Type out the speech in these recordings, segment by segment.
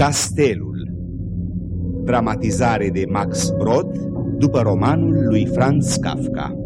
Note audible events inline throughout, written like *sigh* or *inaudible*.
Castelul. Dramatizare de Max Brod după romanul lui Franz Kafka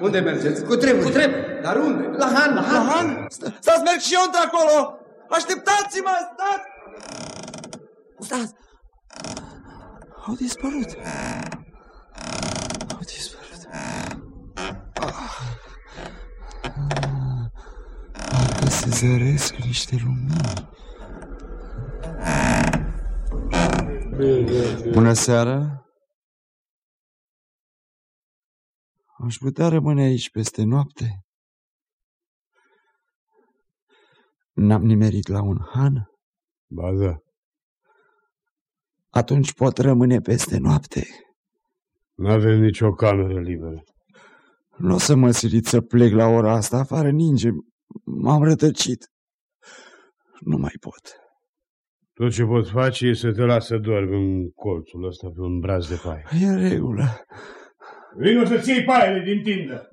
Unde mergeți? Cu tremur. Cu tremur. Dar unde? La Han, la Han. La Han? Stați, merg și eu într-acolo! Așteptați-mă, stați! Stați! Au dispărut. Au dispărut. Parcă se zăresc niște lumini. Bună seara! Aș putea rămâne aici peste noapte? N-am nimerit la un han? Ba da. Atunci pot rămâne peste noapte. N-avem nicio cameră liberă. Nu o să mă silit să plec la ora asta, afară ninge. M-am rătăcit. Nu mai pot. Tot ce pot face e să te las să dormi în colțul ăsta pe un braț de paie. E în regulă. Vino să-ți iei paiele din tindă.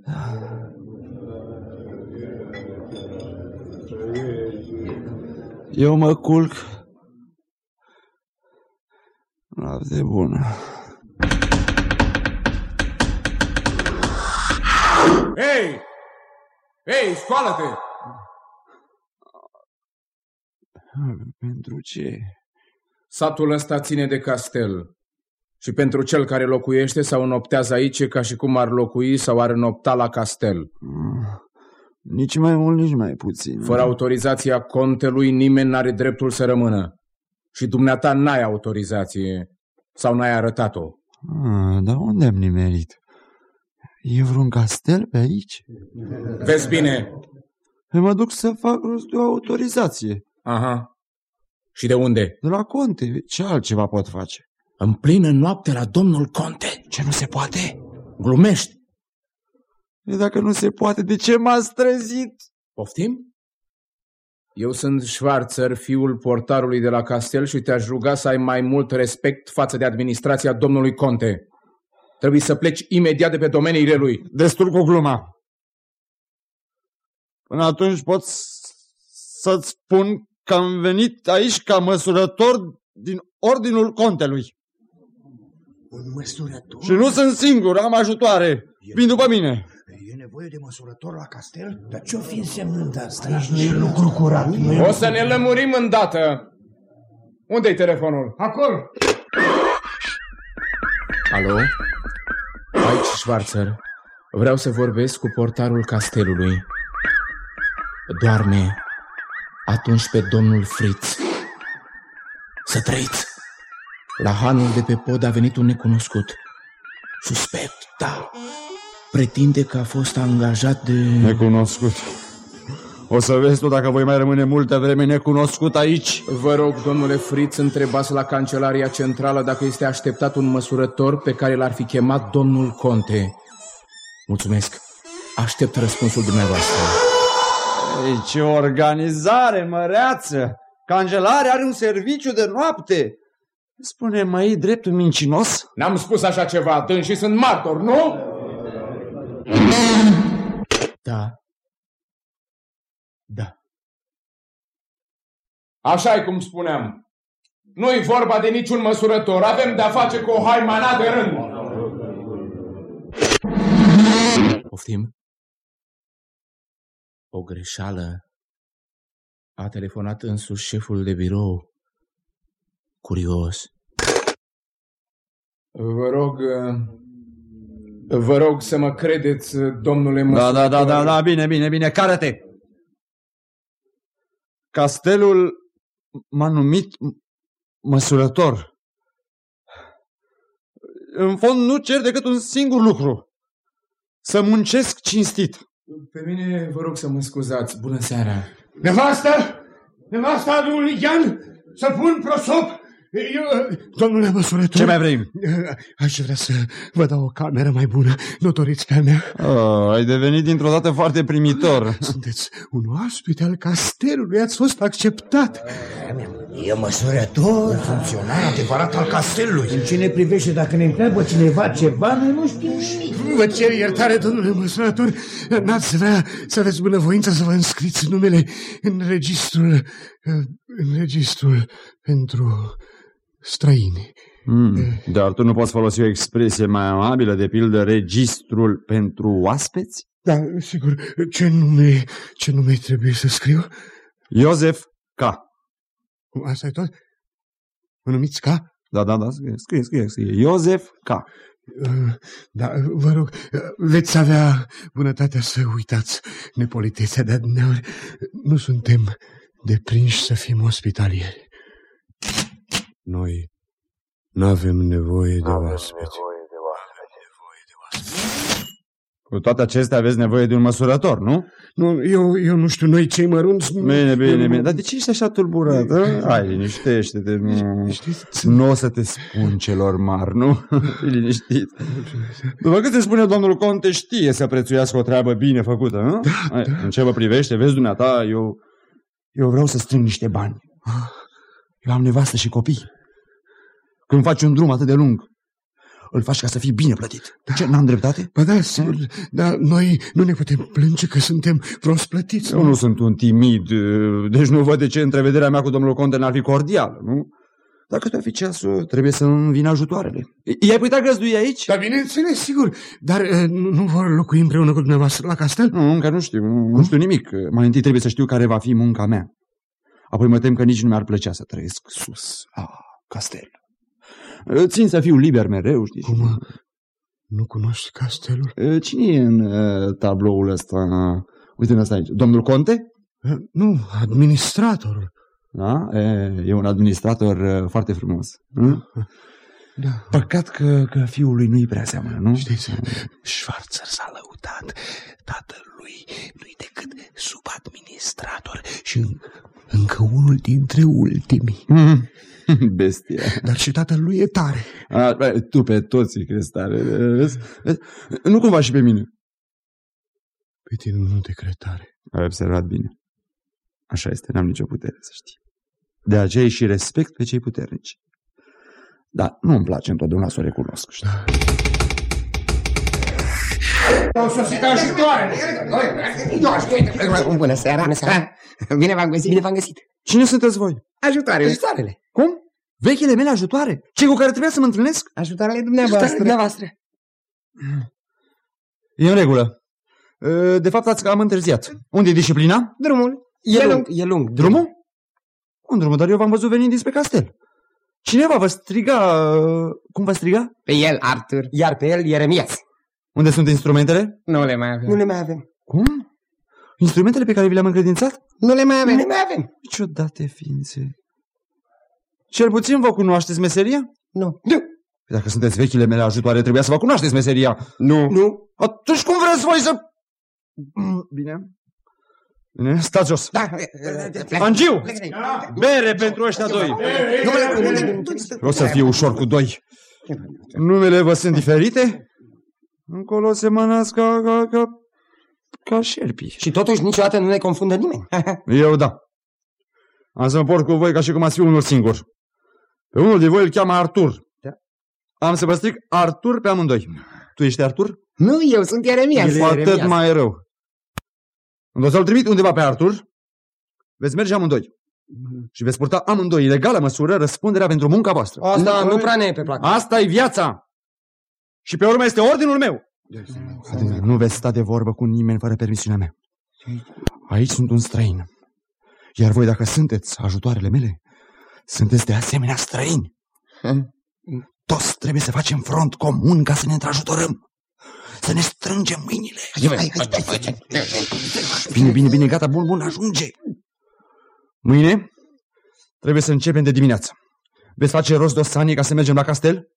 Eu mă culc. Noapte bună. Hei! Hei, scoală-te! Pentru ce? Satul ăsta ține de castel. Și pentru cel care locuiește sau înoptează aici e ca și cum ar locui sau ar înopta la castel. Nici mai mult, nici mai puțin. Fără autorizația contelui, nimeni n-are dreptul să rămână. Și dumneata n-ai autorizație. Sau n-ai arătat-o. Ah, dar unde am nimerit? E vreun castel pe aici? Vezi bine. Păi mă duc să fac rost de o autorizație. Aha. Și de unde? De la conte. Ce altceva pot face? În plină noapte la domnul conte. Ce nu se poate? Glumești. E dacă nu se poate, de ce m-ați trezit? Poftim? Eu sunt Schwarzer, fiul portarului de la castel și te-aș ruga să ai mai mult respect față de administrația domnului conte. Trebuie să pleci imediat de pe domeniile lui. Destul cu gluma. Până atunci pot să-ți spun că am venit aici ca măsurător din ordinul contelui. Un măsurător? Și nu sunt singur, am ajutoare. Vin după mine. E nevoie de măsurător la castel? Dar ce-o fi însemnând asta? Aici nu e lucru curat. Nu e O să ne lămurim îndată. Unde-i telefonul? Acolo. Alo? Aici, Schwarzer. Vreau să vorbesc cu portarul castelului. Doarme. Atunci pe domnul Fritz. Să trăiți. La hanul de pe pod a venit un necunoscut. Suspect, da. Pretinde că a fost angajat de... Necunoscut. O să vezi tu dacă voi mai rămâne multă vreme necunoscut aici. Vă rog, domnule Fritz, întrebați la Cancelaria Centrală dacă este așteptat un măsurător pe care l-ar fi chemat domnul Conte. Mulțumesc. Aștept răspunsul dumneavoastră. Ei, ce organizare măreață! Cancelarea are un serviciu de noapte. Spune, mai dreptul mincinos? N-am spus așa ceva, și sunt martor, nu? Da. Da. așa e cum spuneam. Nu-i vorba de niciun măsurător. Avem de-a face cu o haimana de rând. Poftim? O greșeală. A telefonat însuși șeful de birou. Curios. Vă rog, vă rog să mă credeți, domnule Da, da, da, da, da, bine, bine, bine, care-te! Castelul m-a numit măsurător. În fond nu cer decât un singur lucru. Să muncesc cinstit. Pe mine vă rog să mă scuzați. Bună seara. Nevastă! Nevasta lui Ligian! Să pun prosop eu, domnule măsurător... Ce mai vrei? Aș vrea să vă dau o cameră mai bună. Nu doriți pe mea? Oh, ai devenit dintr-o dată foarte primitor. Sunteți un oaspete al castelului, ați fost acceptat. E măsurător, funcționar adevărat al castelului. În ce ne privește, dacă ne întreabă cineva ceva, noi nu știm nimic. Vă cer iertare, domnule măsurător. N-ați vrea să aveți bunăvoință să vă înscriți numele în registrul... în registrul pentru străini. Mm, dar tu nu poți folosi o expresie mai amabilă, de pildă registrul pentru oaspeți? Da, sigur. Ce nume, ce nume trebuie să scriu? Iosef K. Asta e tot? Mă numiți K? Da, da, da, scrie, scrie, scrie. Iosef K. Uh, da, vă rog, uh, veți avea bunătatea să uitați nepolitețea de adneori. Nu suntem deprinși să fim ospitalieri. Noi nu avem nevoie de oaspeți. Cu toate acestea aveți nevoie de un măsurător, nu? Nu, eu, eu nu știu, noi cei mărunți... Bine, bine, bine. Dar de ce ești așa tulburat? Hai, liniștește-te. Nu, nu o să te spun celor mari, nu? Fii *laughs* liniștit. După cât se spune domnul Conte, știe să prețuiască o treabă bine făcută, nu? Da, Hai, da. În ce vă privește, vezi dumneata, eu, eu vreau să strâng niște bani. Eu am nevastă și copii. Când faci un drum atât de lung, îl faci ca să fii bine plătit. Da. Ce, n-am dreptate? Ba da, sigur, dar noi nu ne putem plânge că suntem prost plătiți. Eu nu sunt un timid, deci nu văd de ce întrevederea mea cu domnul Conte n-ar fi cordială, nu? Dacă tu fi ceasul, trebuie să îmi vină ajutoarele. I-ai putea găzdui aici? Da, bineînțeles, sigur. Dar uh, nu, nu vor locui împreună cu dumneavoastră la castel? Nu, încă nu știu, nu, nu știu nimic. Mai întâi trebuie să știu care va fi munca mea. Apoi mă tem că nici nu mi-ar plăcea să trăiesc sus, la castel. Țin să fiu liber mereu, știi? Cum? Nu cunoști castelul? Cine e în uh, tabloul ăsta? Uite în ăsta aici. Domnul Conte? Nu, administratorul. Da? E, e un administrator uh, foarte frumos. Hm? Da. Păcat că, că fiul lui nu-i prea seamănă, nu? Știți, Schwarzer s-a lăudat. Tatălui nu-i decât subadministrator și încă unul dintre ultimii. Mm. *laughs* Bestia. Dar și tatălui e tare. A, bă, tu pe toți crezi tare. Vezi? Vezi? Nu cumva și pe mine. Pe tine nu te cred tare. Ai observat bine. Așa este, n-am nicio putere, să știi. De aceea și respect pe cei puternici. Dar nu îmi place întotdeauna să o recunosc. Știi? Da. Au sosit ajutoarele. Bună seara. Bună seara. Bine v-am găsit. Bine v-am găsit. Cine sunteți voi? Ajutoarele. Ajutoarele. Cum? Vechile mele ajutoare? Cei cu care trebuia să mă întâlnesc? Ajutoarele dumneavoastră. Ajutoarele dumneavoastră. E în regulă. De fapt, ați cam întârziat. Unde e disciplina? Drumul. E, e lung. E lung. Drumul? Un drum, dar eu v-am văzut venind dinspre castel. Cineva vă striga... Cum vă striga? Pe el, Arthur. Iar pe el, Ieremias. Unde sunt instrumentele? Nu le mai avem. Nu le mai avem. Cum? Instrumentele pe care vi le-am încredințat? Nu le mai avem. Nu le mai avem. Niciodată ființe. Cel puțin vă cunoașteți meseria? Nu. Nu. Dacă sunteți vechile mele ajutoare, trebuia să vă cunoașteți meseria. Nu. Nu. Atunci cum vreți voi să... Bine. Bine, stați jos. Da. Angiu! Bere pentru ăștia doi. O să fie ușor cu doi. Numele vă sunt diferite? Încolo se mănați ca, ca, ca, ca șerpii. Și totuși niciodată nu ne confundă nimeni. Eu da. Am să mă port cu voi ca și cum ați fi unul singur. Pe unul de voi îl cheamă Artur. Da. Am să vă stric Artur pe amândoi. Tu ești Artur? Nu, eu sunt Ieremia. E cu atât mai rău. Când o să-l trimit undeva pe Artur, veți merge amândoi. Și veți purta amândoi, în egală măsură, răspunderea pentru munca voastră. Asta nu prea ne e pe plac. Asta e viața. Și pe urmă este ordinul meu. Nu veți sta de vorbă cu nimeni fără permisiunea mea. Aici sunt un străin. Iar voi, dacă sunteți ajutoarele mele, sunteți de asemenea străini. Toți trebuie să facem front comun ca să ne întrajutorăm. Să ne strângem mâinile. Bine, bine, bine, gata, bun, bun, ajunge. Mâine trebuie să începem de dimineață. Veți face rost de o sanie ca să mergem la castel?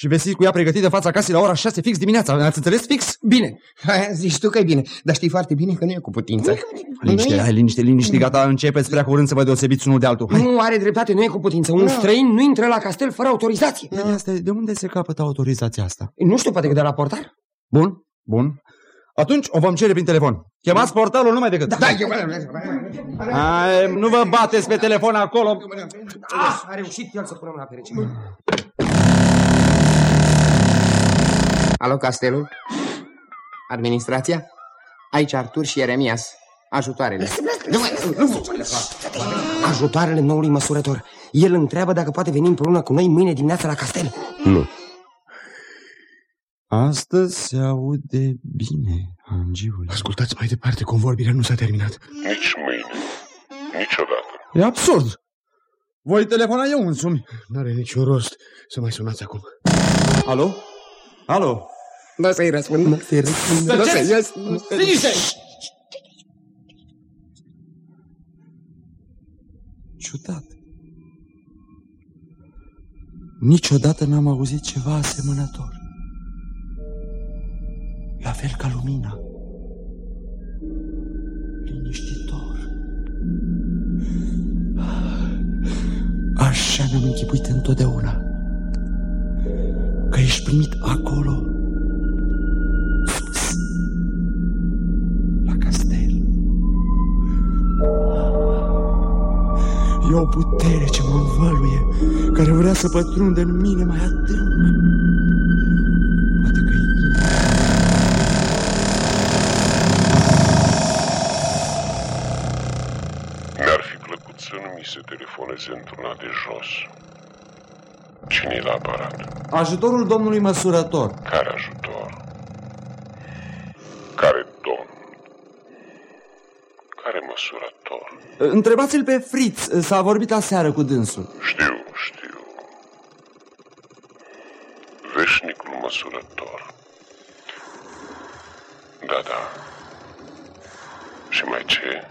Și veți fi cu ea pregătită în fața casei la ora 6 fix dimineața. Ați înțeles fix? Bine, Hai, zici tu că e bine, dar știi foarte bine că nu e cu putință. Liniște, hai, liniște, liniște, gata, începeți prea curând să vă deosebiți unul de altul. Hai. Nu are dreptate, nu e cu putință. Un străin nu intră la castel fără autorizație. De, asta, de unde se capătă autorizația asta? Nu știu, poate că de la portar. Bun, bun. Atunci o vom cere prin telefon. Chemați portalul numai decât. Da, eu... Hai, nu vă bateți pe telefon acolo. Ah, a reușit el să punem la perece. Alo, castelul? Administrația? Aici Artur și Ieremias. Ajutoarele. Ajutoarele noului măsurător. El întreabă dacă poate veni împreună cu noi mâine dimineața la castel. Nu. Astăzi se aude bine, angiul. Ascultați mai departe, convorbirea nu s-a terminat. Nici mâine. Niciodată. E absurd. Voi telefona eu însumi. N-are niciun rost să mai sunați acum. Alo? Alo? Nu să-i răspund, nu să-i răspund. Nu să-i răspund. Liniște! Ciudat. Niciodată n-am auzit ceva asemănător. La fel ca lumina. Liniștitor. Așa mi-am închipuit întotdeauna. Că ești primit acolo, E o putere ce mă învăluie, care vrea să pătrundă în mine mai adânc. Poate că e Mi-ar fi plăcut să nu mi se telefoneze într-una de jos. cine e la aparat? Ajutorul domnului măsurător. Care ajutor? Care domn? Care măsurător? Întrebați-l pe Fritz, s-a vorbit aseară cu dânsul. Știu, știu. Veșnicul măsurător. Da, da. Și mai ce?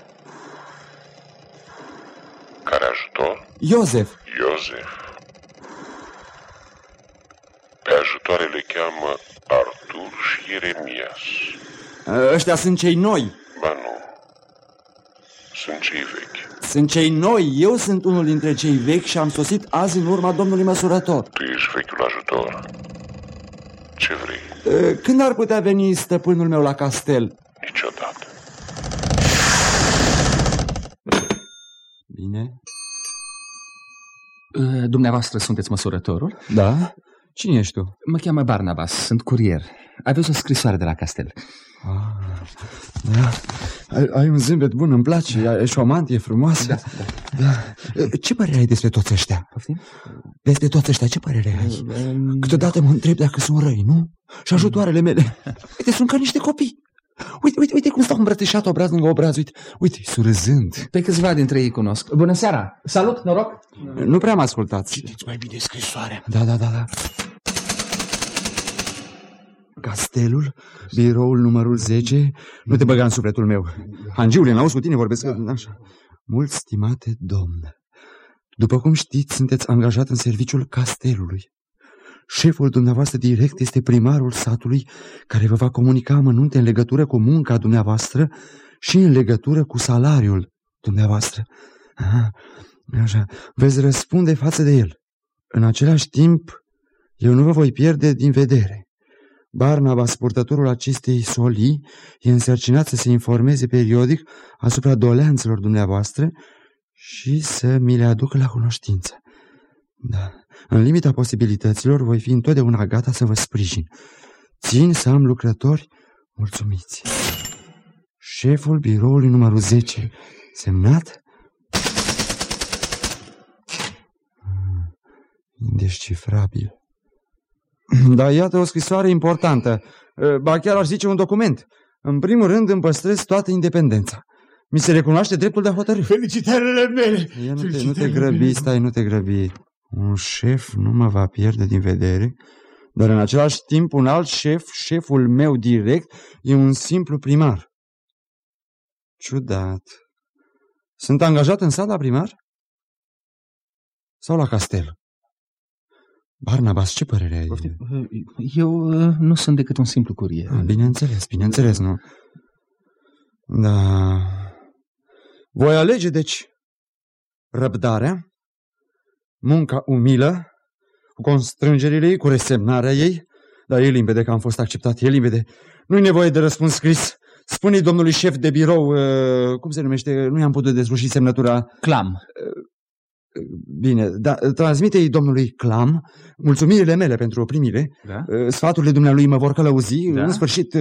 Care ajutor? Iosef, Iosef. Pe ajutoare le cheamă Artur și Ieremias. ăștia sunt cei noi. Ba nu. Sunt cei vechi. Sunt cei noi. Eu sunt unul dintre cei vechi și am sosit azi în urma domnului măsurător. Tu ești vechiul ajutor. Ce vrei? Când ar putea veni stăpânul meu la castel? Niciodată. Bine. Dumneavoastră sunteți măsurătorul? Da? Cine ești tu? Mă cheamă Barnabas, sunt curier. Aveți o scrisoare de la castel. Ah, da. Ai, ai un zâmbet bun, îmi place. Ai și o mantie frumoasă. Da, da. da. Ce părere ai despre toți ăștia? Poftim? Despre toți ăștia, ce părere ai? Câteodată mă întreb dacă sunt răi, nu? Și ajutoarele mele. Uite, sunt ca niște copii. Uite, uite, uite cum stau îmbrățișat obraz lângă obraz, uite, uite, surâzând. Pe câțiva dintre ei cunosc. Bună seara! Salut, noroc! Nu prea mă ascultați. Citiți mai bine scrisoarea. Da, da, da, da. Castelul, biroul numărul 10, nu te băga în sufletul meu. Angiule, n-auzi cu tine vorbesc așa. Mult stimate domn, după cum știți, sunteți angajat în serviciul castelului. Șeful dumneavoastră direct este primarul satului care vă va comunica amănunte în legătură cu munca dumneavoastră și în legătură cu salariul dumneavoastră. Aha, așa, veți răspunde față de el. În același timp, eu nu vă voi pierde din vedere. Barnabas, purtătorul acestei solii, e însărcinat să se informeze periodic asupra doleanțelor dumneavoastră și să mi le aducă la cunoștință. Da. În limita posibilităților voi fi întotdeauna gata să vă sprijin. Țin să am lucrători mulțumiți. Șeful biroului numărul 10. Semnat? Ah, indescifrabil. Da, iată o scrisoare importantă. Ba chiar aș zice un document. În primul rând îmi păstrez toată independența. Mi se recunoaște dreptul de a hotărâi. Felicitările mele! Ia nu, te, nu te grăbi, stai, nu te grăbi. Un șef nu mă va pierde din vedere, dar în același timp un alt șef, șeful meu direct, e un simplu primar. Ciudat. Sunt angajat în sala primar? Sau la castel? Barnabas, ce părere ai? Eu uh, nu sunt decât un simplu curier. Ah, bineînțeles, bineînțeles, nu. Da. Voi alege, deci, răbdarea, munca umilă, cu constrângerile ei, cu resemnarea ei, dar e limpede că am fost acceptat, e limpede. Nu-i nevoie de răspuns scris. Spune-i domnului șef de birou, uh, cum se numește, nu i-am putut desluși semnătura. Clam. Uh, Bine, da, transmite-i domnului Clam mulțumirile mele pentru o primire. Da? Sfaturile dumnealui mă vor călăuzi. Da? În sfârșit,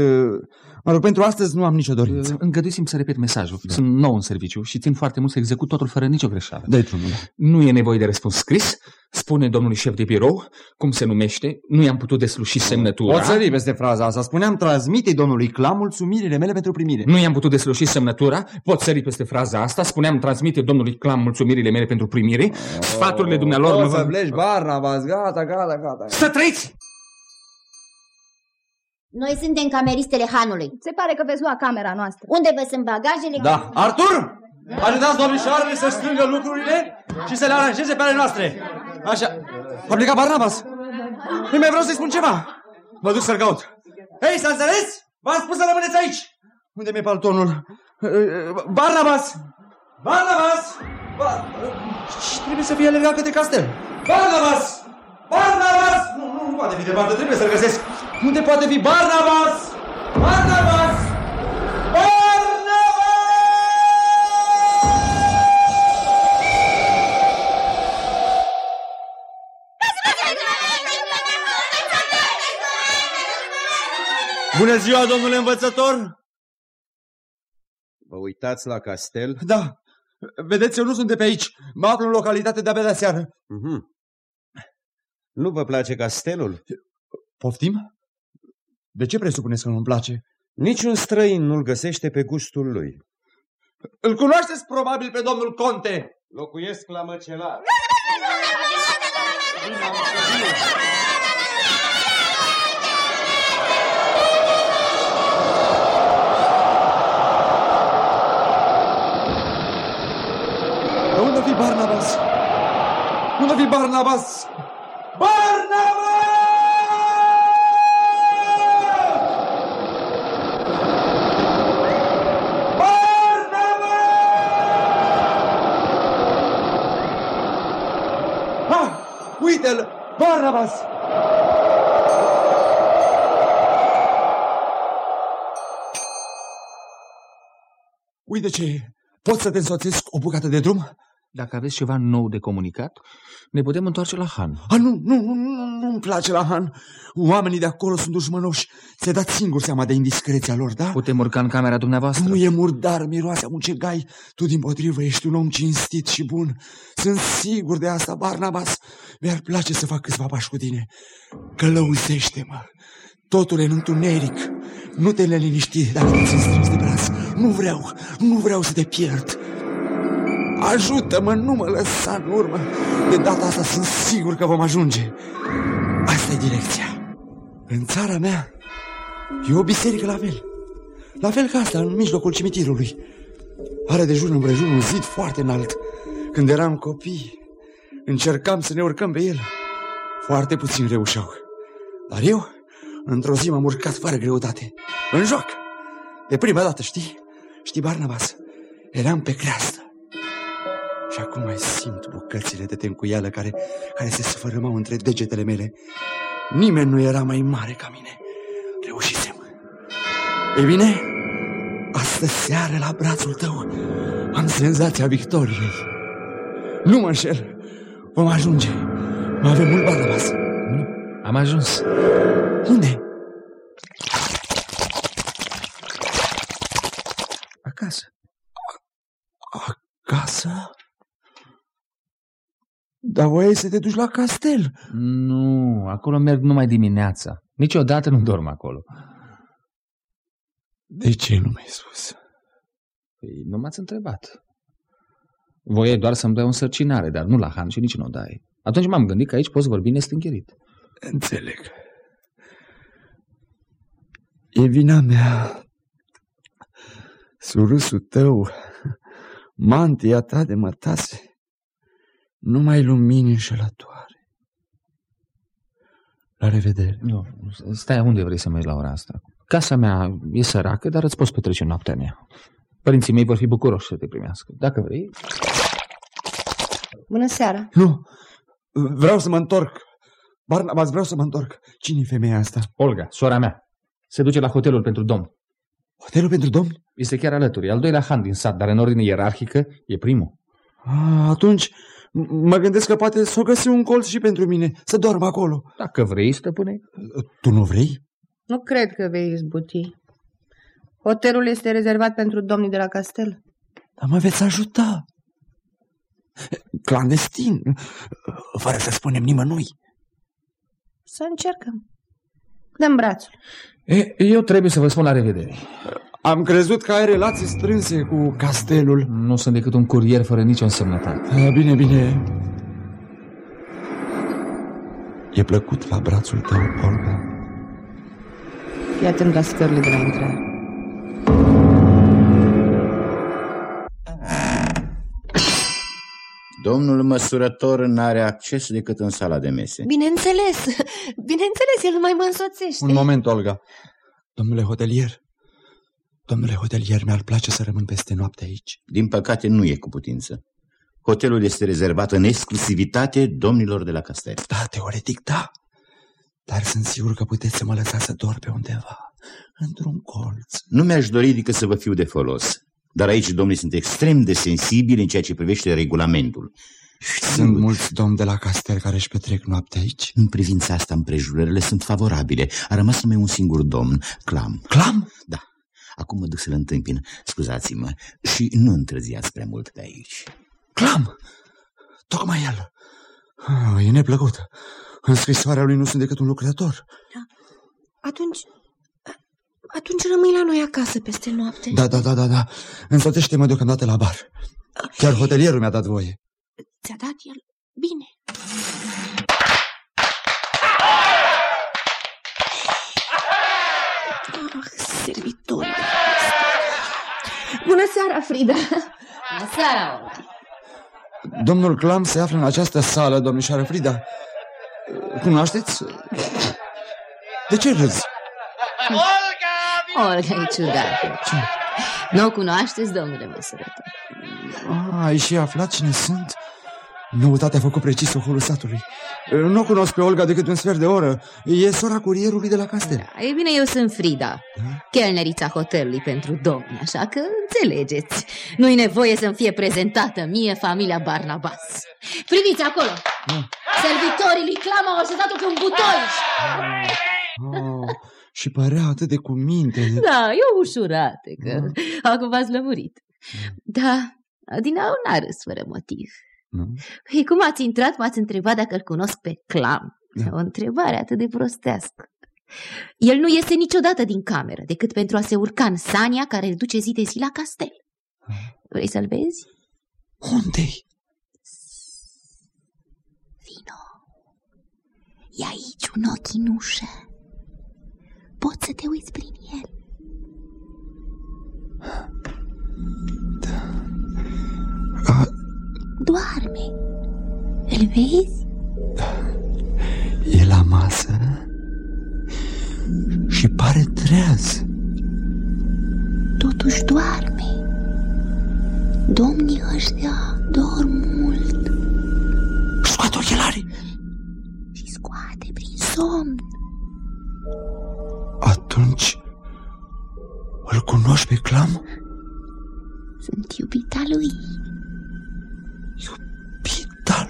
mă rog, pentru astăzi nu am nicio dorință. Îngăduiți-mi să repet mesajul. Da. Sunt nou în serviciu și țin foarte mult să execut totul fără nicio greșeală. Dă-i drumul. Nu e nevoie de răspuns scris. Spune domnului șef de birou, cum se numește, nu i-am putut desluși semnătura. O sări peste fraza asta. Spuneam, transmite domnului Clam mulțumirile mele pentru primire. Nu i-am putut desluși semnătura. Pot sări peste fraza asta. Spuneam, transmite domnului Clam mulțumirile mele pentru primire. Sfaturile dumnealor... O să pleci, Barnabas, gata, gata, gata. Să trăiți! Noi suntem cameristele Hanului. Se pare că veți lua camera noastră. Unde vă sunt bagajele? Da. Artur! Ajutați domnișoarele să strângă lucrurile și să le aranjeze pe ale noastre. Așa. A plecat Barnabas. Nu mai vreau să-i spun ceva. Mă duc să-l caut. Hei, s-a înțeles? V-am spus să rămâneți aici. Unde mi-e paltonul? Barnabas! Barnabas! Ba... Trebuie să fie legat către castel. Barnabas! Barnabas! Nu, nu, nu poate fi departe, trebuie să-l găsesc. Unde poate fi Barnabas? Barnabas! Bună ziua, domnule învățător! Vă uitați la castel? Da. Vedeți, eu nu sunt de pe aici. Mă aflu în localitate de-abia de seară. Mm -hmm. Nu vă place castelul? Poftim? De ce presupuneți că nu-mi place? Niciun străin nu-l găsește pe gustul lui. Îl cunoașteți probabil pe domnul Conte. Locuiesc la Măcelar. Unde fi Barnabas? Unde fi Barnabas? Barnabas! Barnabas! Uite ce Pot să te însoțesc o bucată de drum? Dacă aveți ceva nou de comunicat, ne putem întoarce la Han. A, nu, nu, nu, nu, nu-mi place la Han. Oamenii de acolo sunt dușmănoși. Se dați singur seama de indiscreția lor, da? Putem urca în camera dumneavoastră. Nu e murdar, miroase a mucegai. Tu, din potrivă, ești un om cinstit și bun. Sunt sigur de asta, Barnabas. Mi-ar place să fac câțiva pași cu tine. Călăuzește-mă. Totul e în întuneric. Nu te liniști dacă te țin strâns de braț. Nu vreau, nu vreau să te pierd. Ajută-mă, nu mă lăsa în urmă. De data asta sunt sigur că vom ajunge. Asta e direcția. În țara mea e o biserică la fel. La fel ca asta, în mijlocul cimitirului. Are de jur împrejur un zid foarte înalt. Când eram copii, încercam să ne urcăm pe el. Foarte puțin reușeau. Dar eu, într-o zi m-am urcat fără greutate. În joc. De prima dată, știi? Știi, Barnabas, eram pe creastă. Și acum mai simt bucățile de tencuială care, care se sfărâmau între degetele mele. Nimeni nu era mai mare ca mine. Reușisem. Ei bine, astă seară la brațul tău am senzația victoriei. Nu mă înșel. Vom ajunge. Mai avem mult bani rămas. Nu, am ajuns. Unde? Acasă. Acasă? Dar voiai să te duci la castel. Nu, acolo merg numai dimineața. Niciodată nu dorm acolo. De ce nu mi-ai spus? Păi nu m-ați întrebat. Voiai doar să-mi dai o sărcinare, dar nu la Han și nici nu o dai. Atunci m-am gândit că aici poți vorbi nestâncherit. Înțeleg. E vina mea. Surâsul tău, mantia ta de mătase, numai lumini înșelătoare. La revedere. Nu, stai unde vrei să mergi la ora asta. Casa mea e săracă, dar îți poți petrece noaptea în ea. Părinții mei vor fi bucuroși să te primească. Dacă vrei... Bună seara! Nu, vreau să mă întorc. Barnabas, vreau să mă întorc. Cine e femeia asta? Olga, sora mea. Se duce la hotelul pentru domn. Hotelul pentru domn? Este chiar alături. E al doilea han din sat, dar în ordine ierarhică e primul. A, atunci mă gândesc că poate să o găsi un colț și pentru mine, să dorm acolo. Dacă vrei, stăpâne. Tu nu vrei? Nu cred că vei izbuti. Hotelul este rezervat pentru domnii de la castel. Dar mă veți ajuta. Clandestin, fără să spunem nimănui. Să încercăm. Dăm brațul. E, eu trebuie să vă spun la revedere. Am crezut că ai relații strânse cu castelul. Nu sunt decât un curier fără nicio însemnătate. Bine, bine. E plăcut la brațul tău, Olga? Fii atent la scările de la intrare. Domnul măsurător n-are acces decât în sala de mese. Bineînțeles, *laughs* bineînțeles, el nu mai mă însoțește. Un moment, Olga. Domnule hotelier, domnule hotelier, mi-ar place să rămân peste noapte aici. Din păcate nu e cu putință. Hotelul este rezervat în exclusivitate domnilor de la castel. Da, teoretic da. Dar sunt sigur că puteți să mă lăsați să dorm pe undeva, într-un colț. Nu mi-aș dori decât să vă fiu de folos. Dar aici domnii sunt extrem de sensibili în ceea ce privește regulamentul. Sunt mulți domni de la castel care își petrec noaptea aici? În privința asta, împrejurările sunt favorabile. A rămas numai un singur domn, Clam. Clam? Da. Acum mă duc să-l întâmpin. Scuzați-mă. Și nu întârziați prea mult pe aici. Clam! Tocmai el. Ah, e neplăcut. În scrisoarea lui nu sunt decât un lucrător. Da. Atunci, atunci rămâi la noi acasă peste noapte. Da, da, da, da, da. Însoțește-mă deocamdată la bar. Chiar hotelierul mi-a dat voie. Ți-a dat el? Bine. Ah, servitorii. Bună seara, Frida. Bună seara, Olga. Domnul Clam se află în această sală, domnișoară Frida. Cunoașteți? De ce râzi? Olga e ciudată. Ce? Nu o cunoașteți, domnule măsurător? Ah, ai și aflat cine sunt? Noutatea a făcut precis oholul satului. Nu cunosc pe Olga decât un sfert de oră. E sora curierului de la castel. Da, e bine, eu sunt Frida, chelnerița hotelului pentru domni, așa că înțelegeți. Nu-i nevoie să-mi fie prezentată mie familia Barnabas. Priviți acolo! Servitorii lui Clam au așezat-o pe un butoi. Oh, și părea atât de cuminte. Da, e o ușurate, că acum v-ați lămurit. Da, din au n-a râs fără motiv. Nu? Păi cum ați intrat, m-ați întrebat dacă îl cunosc pe Clam. O întrebare atât de prostească. El nu iese niciodată din cameră, decât pentru a se urca în sania care îl duce zi de zi la castel. Vrei să-l vezi? Unde-i? Vino. E aici un ochi în ușă. Poți să te uiți prin el. A, Doarme. Îl vezi? e la masă și pare treaz. Totuși doarme. Domnii ăștia dorm mult. Scoate ochelarii. Și scoate prin somn. Atunci îl cunoști pe Clam? Sunt iubita lui.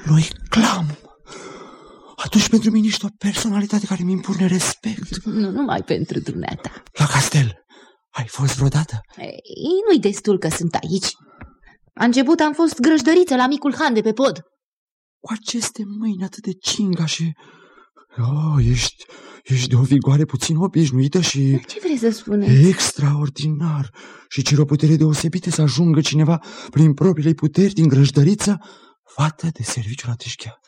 Iubita lui Clam. Atunci pentru mine ești o personalitate care mi impune respect. Nu numai pentru dumneata. La castel, ai fost vreodată? Ei, nu-i destul că sunt aici. A început am fost grăjdăriță la micul Han de pe pod. Cu aceste mâini atât de cinga și... Oh, ești, ești de o vigoare puțin obișnuită și... Ce vrei să spuneți? Extraordinar! Și cer o putere deosebită să ajungă cineva prin propriile puteri din grăjdăriță fată de serviciu la Teșchea.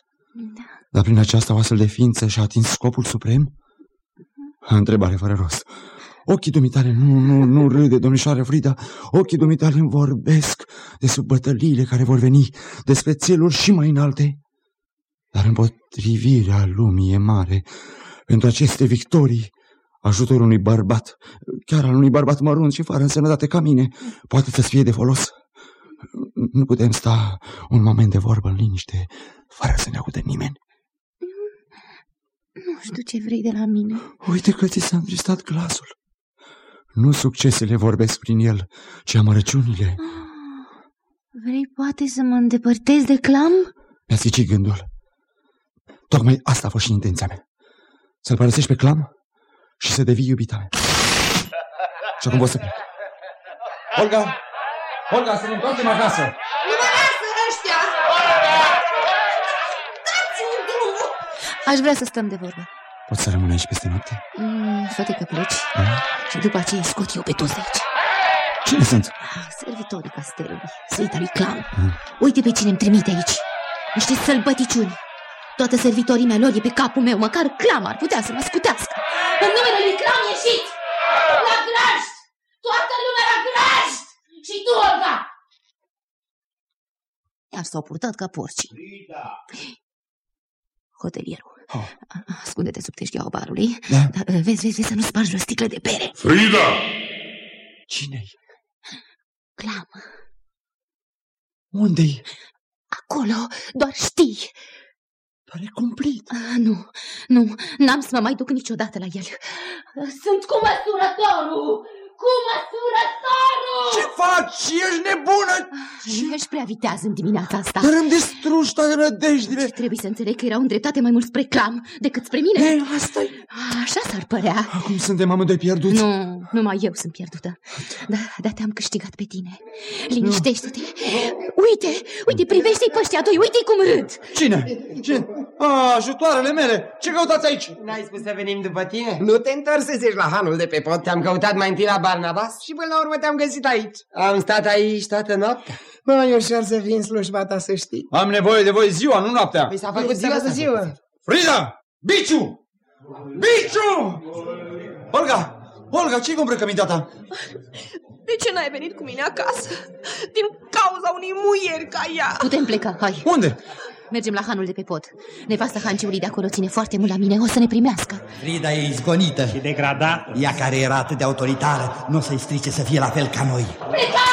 Da. Dar prin aceasta o astfel de ființă și-a atins scopul suprem? Întrebare fără rost. Ochii dumitale nu, nu, nu râde, domnișoară Frida. Ochii dumitale îmi vorbesc despre bătăliile care vor veni, despre țeluri și mai înalte. Dar împotrivirea lumii e mare. Pentru aceste victorii, ajutorul unui bărbat, chiar al unui bărbat mărunt și fără însănătate ca mine, poate să fie de folos. Nu putem sta un moment de vorbă în liniște, fără să ne audă nimeni. Nu știu ce vrei de la mine. Uite că ți s-a întristat glasul. Nu succesele vorbesc prin el, ci amărăciunile. Vrei poate să mă îndepărtez de clam? Mi-a zicit gândul. Tocmai asta a fost și intenția mea. Să-l părăsești pe clam și să devii iubita mea. Și acum poți să plec. Olga! Olga, să ne întoarcem acasă! Nu mă lasă ăștia! Dați-mi drumul! Aș vrea să stăm de vorbă. Poți să rămân aici peste noapte? Mm, fă că pleci. Da? Și după aceea scot eu pe toți de aici. Cine sunt? Ah, servitorii castelului, suita lui Clam. Mm. Uite pe cine îmi trimite aici. Niște sălbăticiuni. Toată servitorii mea lor e pe capul meu, măcar Clam ar putea să mă scutească. În numele lui Clam ieșiți! La grajd! Toată lumea la grajd! Și tu, Olga! Iar s-au purtat ca porci. Hotelierul. Oh. Ascunde-te sub teșcheaua barului. Da. Dar, vezi, vezi, vezi să nu spargi o sticlă de bere. Frida! Cine-i? Clam. Unde-i? Acolo, doar știi. Dar e cumplit. Ah, nu, nu, n-am să mă mai duc niciodată la el. Sunt cu măsurătorul! Cu măsurătorul! Ce faci? Ești nebună? Ești prea viteaz în dimineața asta. Dar îmi distrugi toate nădejdile. Trebuie să înțeleg că erau îndreptate mai mult spre clam decât spre mine. Ei, asta Așa s-ar părea. Acum suntem amândoi pierduți. Nu, numai eu sunt pierdută. Da, da te-am câștigat pe tine. Liniștește-te. Uite, uite, privește-i pe ăștia doi, uite-i cum râd. Cine? Cine? A, ajutoarele mele! Ce căutați aici? N-ai spus să venim după tine? Nu te întorsesești la hanul de pe pod. Te-am căutat mai întâi la Barnabas și până la urmă te-am găsit aici. Am stat aici toată noaptea. Mai ușor să vin slujba ta să știi. Am nevoie de voi ziua, nu noaptea. Păi s-a făcut ziua să ziua. Frida! Biciu! Biciu! Olga! Olga, ce-i cu îmbrăcămintea ta? De ce n-ai venit cu mine acasă? Din cauza unei muieri ca ea. Putem pleca, hai. Unde? Mergem la hanul de pe pod. Nevasta hanciului de acolo ține foarte mult la mine, o să ne primească. Frida e izgonită. Și degradată. Ea care era atât de autoritară, nu o să-i strice să fie la fel ca noi. Plecați! Plecați,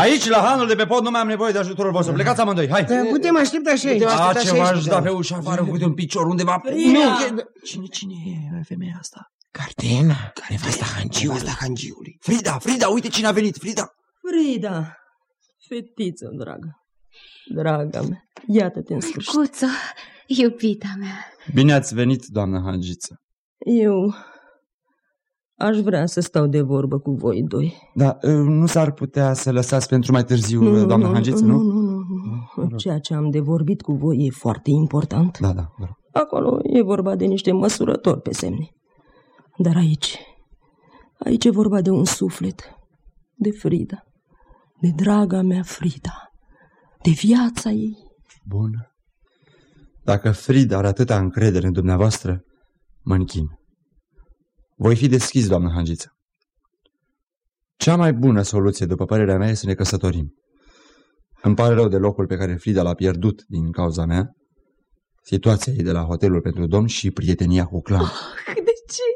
Aici, la hanul de pe pod, nu mai am nevoie de ajutorul vostru. Plecați amândoi, hai! Da, putem aștepta și aici. A, ce v-aș da pe ușa afară cu un picior undeva. Nu, Cine, cine e femeia asta? Cartena, nevasta hangiului. Nevasta hangiului. Frida, Frida, uite cine a venit, Frida. Frida, fetiță dragă, draga mea, iată-te în sfârșit. Cuțo, iubita mea. Bine ați venit, doamnă Hagiță. Eu aș vrea să stau de vorbă cu voi doi. Da, nu s-ar putea să lăsați pentru mai târziu, doamnă Hagiță, nu? Nu, nu, nu. nu. Ceea ce am de vorbit cu voi e foarte important. Da, da, da. Acolo e vorba de niște măsurători pe semne. Dar aici, aici e vorba de un suflet, de Frida, de draga mea Frida, de viața ei. Bun. Dacă Frida are atâta încredere în dumneavoastră, mă închin. Voi fi deschis, doamnă Hangiță. Cea mai bună soluție, după părerea mea, este să ne căsătorim. Îmi pare rău de locul pe care Frida l-a pierdut din cauza mea, situația ei de la hotelul pentru domn și prietenia cu clan. Oh, de ce?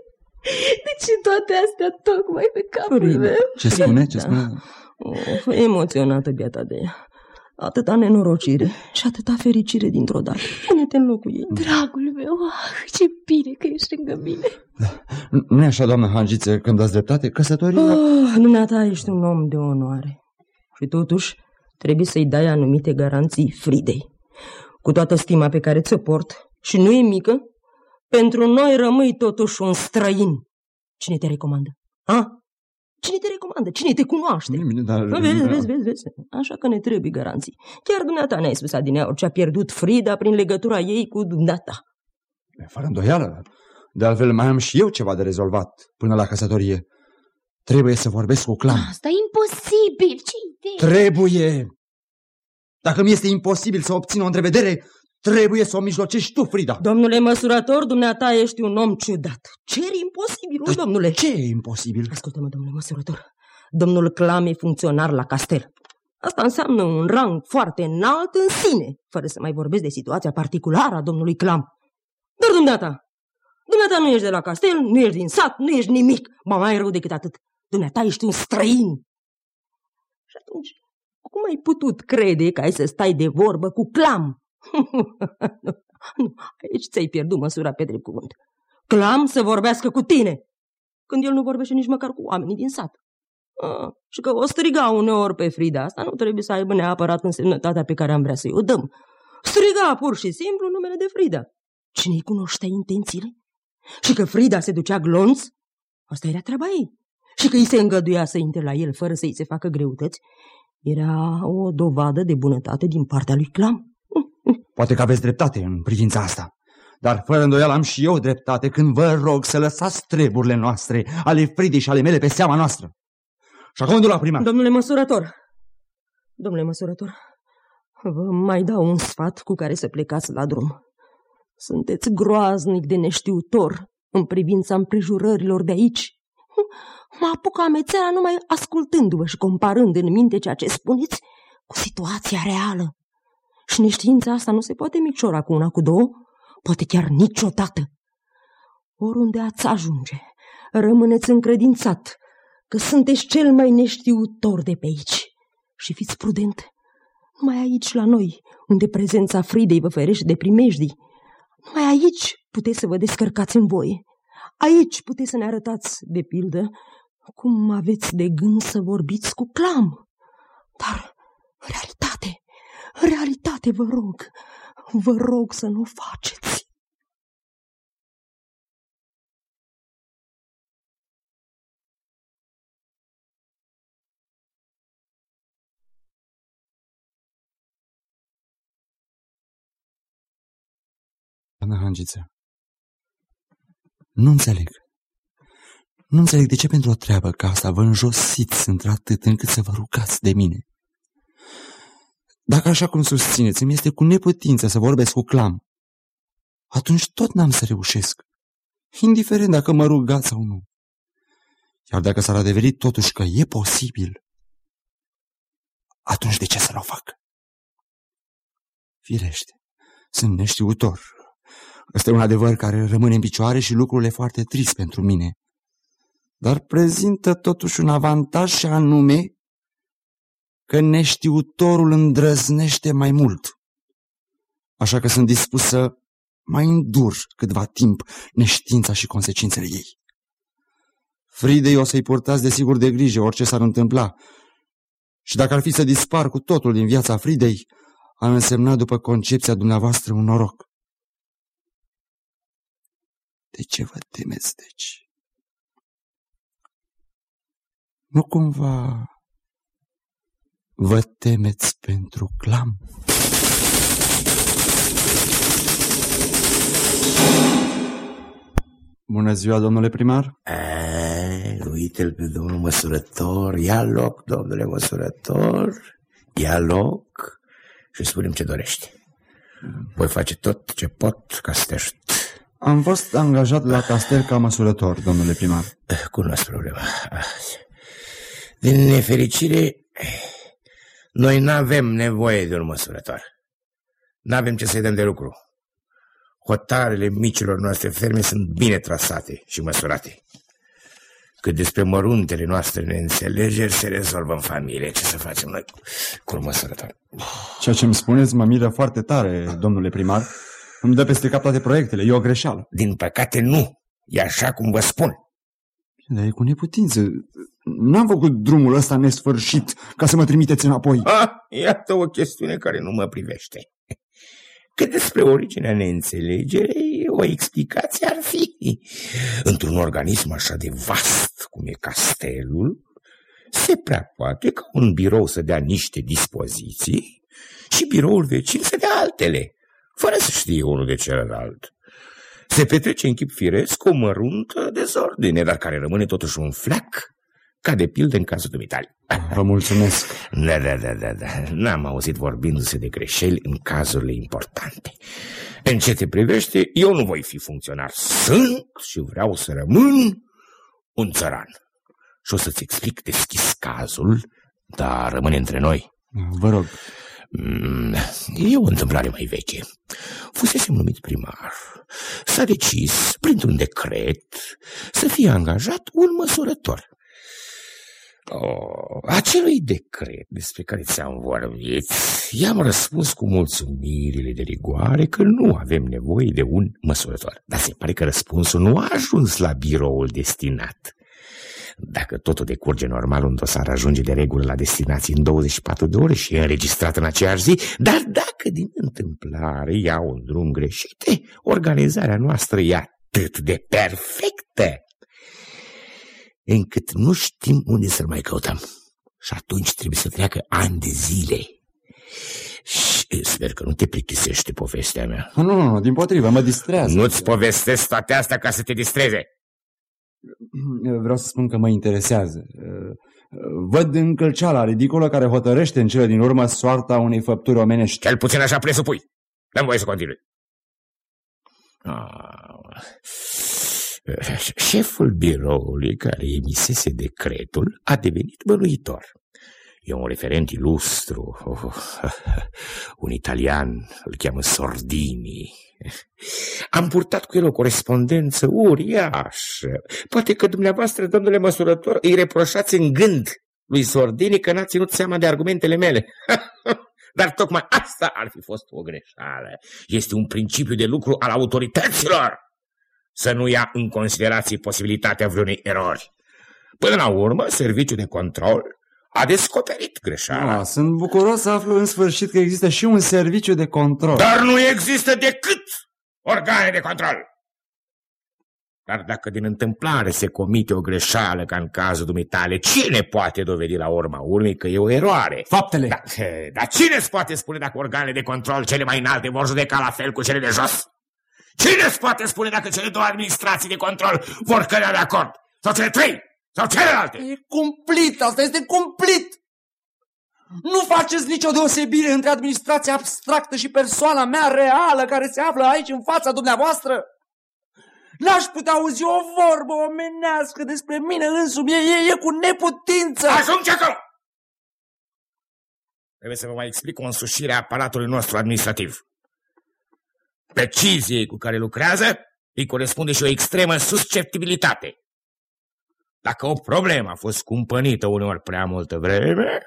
De ce toate astea tocmai pe capul Frida. meu? Ce spune? Ce Frida. spune? Of, emoționată biata de ea. Atâta nenorocire și atâta fericire dintr-o dată. Pune-te în locul ei. Dragul meu, ah, ce bine că ești lângă mine. Nu e așa, doamnă Hangiță, când dați dreptate? Căsătoria... Oh, dumneata ești un om de onoare. Și totuși trebuie să-i dai anumite garanții Fridei. Cu toată stima pe care ți-o port, și nu e mică, pentru noi rămâi totuși un străin. Cine te recomandă? Ha? Cine te recomandă? Cine te cunoaște? Bine, dar... Vezi, vezi, vezi, vezi. Așa că ne trebuie garanții. Chiar dumneata ne-ai spus adineauri ce a pierdut Frida prin legătura ei cu dumneata. Fără îndoială. De altfel, mai am și eu ceva de rezolvat până la căsătorie. Trebuie să vorbesc cu clan. Asta e imposibil. Ce idee? Trebuie! Dacă mi este imposibil să obțin o întrevedere, trebuie să o mijlocești tu, Frida. Domnule măsurător, dumneata ești un om ciudat. Ceri imposibilul, domnule. Ce e imposibil? Ascultă-mă, domnule măsurător. Domnul Clam e funcționar la castel. Asta înseamnă un rang foarte înalt în sine, fără să mai vorbesc de situația particulară a domnului Clam. Dar dumneata, dumneata nu ești de la castel, nu ești din sat, nu ești nimic. Ba mai rău decât atât, dumneata ești un străin. Și atunci, cum ai putut crede că ai să stai de vorbă cu Clam? *laughs* nu, aici ți-ai pierdut măsura pe drept cuvânt. Clam să vorbească cu tine, când el nu vorbește nici măcar cu oamenii din sat. Ah, și că o striga uneori pe Frida asta nu trebuie să aibă neapărat însemnătatea pe care am vrea să-i o dăm. Striga pur și simplu numele de Frida. Cine-i cunoștea intențiile? Și că Frida se ducea glonț? Asta era treaba ei. Și că îi se îngăduia să intre la el fără să-i se facă greutăți? Era o dovadă de bunătate din partea lui Clam. *laughs* Poate că aveți dreptate în privința asta. Dar fără îndoială am și eu dreptate când vă rog să lăsați treburile noastre, ale Fridei și ale mele, pe seama noastră. Și acum du la primar. Domnule măsurător, domnule măsurător, vă mai dau un sfat cu care să plecați la drum. Sunteți groaznic de neștiutor în privința împrejurărilor de aici. Mă apuc amețeala numai ascultându-vă și comparând în minte ceea ce spuneți cu situația reală. Și neștiința asta nu se poate micșora cu una, cu două, poate chiar niciodată. Oriunde ați ajunge, rămâneți încredințat că sunteți cel mai neștiutor de pe aici. Și fiți prudent, numai aici la noi, unde prezența Fridei vă ferește de primejdii, numai aici puteți să vă descărcați în voie. Aici puteți să ne arătați, de pildă, cum aveți de gând să vorbiți cu clam. Dar, în realitate, în realitate, vă rog, vă rog să nu o faceți. Doamna Hangiță, nu înțeleg. Nu înțeleg de ce pentru o treabă ca asta vă înjosiți într-atât încât să vă rugați de mine. Dacă așa cum susțineți, îmi este cu neputință să vorbesc cu clam, atunci tot n-am să reușesc, indiferent dacă mă rugați sau nu. Iar dacă s-ar adeveri totuși că e posibil, atunci de ce să nu o fac? Firește, sunt neștiutor. Ăsta e un adevăr care rămâne în picioare și lucrul e foarte trist pentru mine. Dar prezintă totuși un avantaj și anume că neștiutorul îndrăznește mai mult. Așa că sunt dispus să mai îndur câtva timp neștiința și consecințele ei. Fridei o să-i purtați desigur de grijă orice s-ar întâmpla. Și dacă ar fi să dispar cu totul din viața Fridei, ar însemna după concepția dumneavoastră un noroc. De ce vă temeți, deci? Nu cumva vă temeți pentru clam? Bună ziua, domnule primar. Uite-l pe domnul măsurător, ia loc, domnule măsurător, ia loc și spune ce dorești. Voi face tot ce pot ca să te ajut. Am fost angajat la castel ca măsurător, domnule primar. Cunosc problema. Din nefericire, noi nu avem nevoie de un măsurător. Nu avem ce să-i dăm de lucru. Hotarele micilor noastre ferme sunt bine trasate și măsurate. Cât despre măruntele noastre neînțelegeri se rezolvă în familie. Ce să facem noi cu măsurător? Ceea ce îmi spuneți mă miră foarte tare, domnule primar. Îmi dă peste cap toate proiectele. E o greșeală. Din păcate nu. E așa cum vă spun. Dar e cu neputință. N-am făcut drumul ăsta nesfârșit ca să mă trimiteți înapoi. Ah, iată o chestiune care nu mă privește. Cât despre originea neînțelegerei, o explicație ar fi. Într-un organism așa de vast cum e castelul, se prea poate ca un birou să dea niște dispoziții și biroul vecin să dea altele, fără să știe unul de celălalt. Se petrece în chip firesc o măruntă dezordine, dar care rămâne totuși un flac, ca de pildă în cazul dumitale. Vă mulțumesc. *laughs* Da, da, da, da, da. N-am auzit vorbindu-se de greșeli în cazurile importante. În ce te privește, eu nu voi fi funcționar. Sunt și vreau să rămân un țăran. Și o să-ți explic deschis cazul, dar rămâne între noi. Vă rog. Mm, E o întâmplare mai veche. Fusesem numit primar. S-a decis, printr-un decret, să fie angajat un măsurător. Oh, acelui decret despre care ți-am vorbit, i-am răspuns cu mulțumirile de rigoare că nu avem nevoie de un măsurător. Dar se pare că răspunsul nu a ajuns la biroul destinat. Dacă totul decurge normal, un dosar ajunge de regulă la destinație în 24 de ore și e înregistrat în aceeași zi, dar dacă din întâmplare ia un drum greșit, organizarea noastră e atât de perfectă încât nu știm unde să-l mai căutăm. Și atunci trebuie să treacă ani de zile. Și sper că nu te plictisește povestea mea. Nu, nu, nu, din potrivă, mă distrează. Nu-ți povestesc toate astea ca să te distreze. *clears throat* Vreau să spun că mă interesează. Văd încălceala ridicolă care hotărăște în cele din urmă soarta unei făpturi omenești. Cel puțin așa presupui. Dăm voie să continui. Ah. Șeful biroului care emisese decretul a devenit bănuitor. E un referent ilustru, oh, *laughs* un italian, îl cheamă Sordini. Am purtat cu el o corespondență uriașă. Poate că dumneavoastră, domnule măsurător, îi reproșați în gând lui Sordini că n-a ținut seama de argumentele mele. *laughs* Dar tocmai asta ar fi fost o greșeală. Este un principiu de lucru al autorităților să nu ia în considerație posibilitatea vreunei erori. Până la urmă, serviciul de control a descoperit greșeala. Da, sunt bucuros să aflu în sfârșit că există și un serviciu de control. Dar nu există decât organe de control. Dar dacă din întâmplare se comite o greșeală ca în cazul dumitale, cine poate dovedi la urma urmei că e o eroare? Faptele! Da, dar cine îți poate spune dacă organele de control cele mai înalte vor judeca la fel cu cele de jos? Cine îți poate spune dacă cele două administrații de control vor cădea de acord? Sau cele trei? Sau celelalte? E cumplit, asta este cumplit! Nu faceți nicio deosebire între administrația abstractă și persoana mea reală care se află aici în fața dumneavoastră? N-aș putea auzi o vorbă omenească despre mine însumi, e, e, e cu neputință! Ajunge acolo! Trebuie să vă mai explic o însușire a aparatului nostru administrativ. Preciziei cu care lucrează îi corespunde și o extremă susceptibilitate. Dacă o problemă a fost cumpănită uneori prea multă vreme,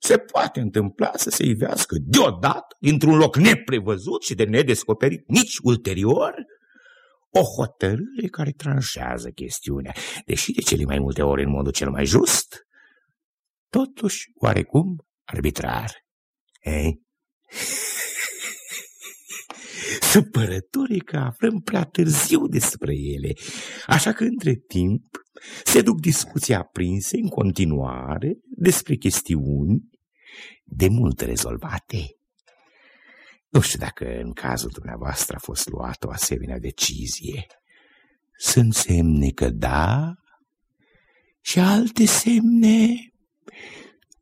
se poate întâmpla să se ivească deodată, dintr-un loc neprevăzut și de nedescoperit nici ulterior, o hotărâre care tranșează chestiunea, deși de cele mai multe ori în modul cel mai just, totuși oarecum arbitrar. Ei? Supărătorii că aflăm prea târziu despre ele, așa că între timp se duc discuții aprinse în continuare despre chestiuni de mult rezolvate. Nu știu dacă în cazul dumneavoastră a fost luată o asemenea decizie. Sunt semne că da și alte semne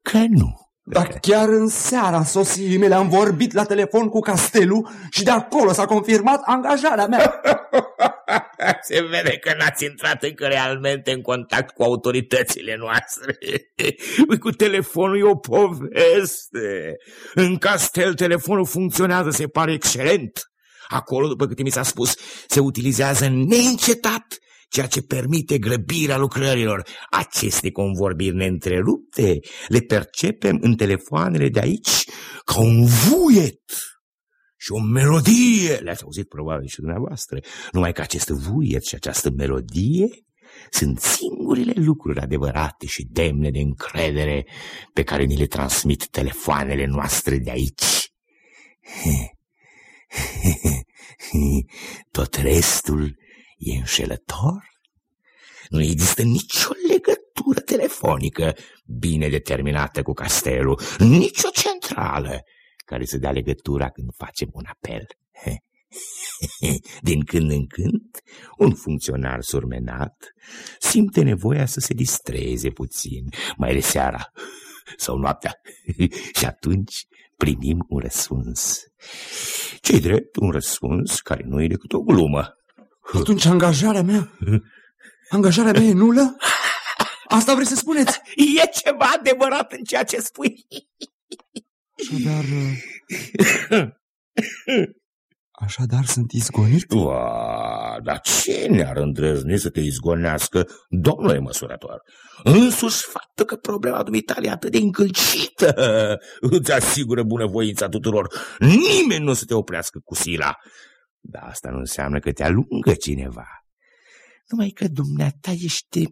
că nu. Dar chiar în seara sosirii mele am vorbit la telefon cu Castelu și de acolo s-a confirmat angajarea mea. *laughs* Se vede că n-ați intrat încă realmente în contact cu autoritățile noastre. *laughs* Cu telefonul e o poveste. În castel telefonul funcționează, se pare excelent. Acolo, după câte mi s-a spus, se utilizează neîncetat ceea ce permite grăbirea lucrărilor. Aceste convorbiri neîntrerupte le percepem în telefoanele de aici ca un vuiet și o melodie. Le-ați auzit probabil și dumneavoastră. Numai că acest vuiet și această melodie sunt singurile lucruri adevărate și demne de încredere pe care ni le transmit telefoanele noastre de aici. *laughs* Tot restul e înșelător. Nu există nicio legătură telefonică bine determinată cu castelul, nicio centrală care să dea legătura când facem un apel. *laughs* Din când în când, un funcționar surmenat simte nevoia să se distreze puțin, mai ales seara sau noaptea, *laughs* și atunci primim un răspuns. ce drept, un răspuns care nu e decât o glumă. Atunci angajarea mea, angajarea mea e nulă? Asta vreți să spuneți? E ceva adevărat în ceea ce spui. Așadar... Așadar sunt izgonit? Ua, dar cine ar îndrăzni să te izgonească, domnule măsurător? Însuși faptul că problema dumitale e atât de încălcită îți asigură bunăvoința tuturor. Nimeni nu o să te oprească cu sila. Dar asta nu înseamnă că te alungă cineva. Numai că dumneata ești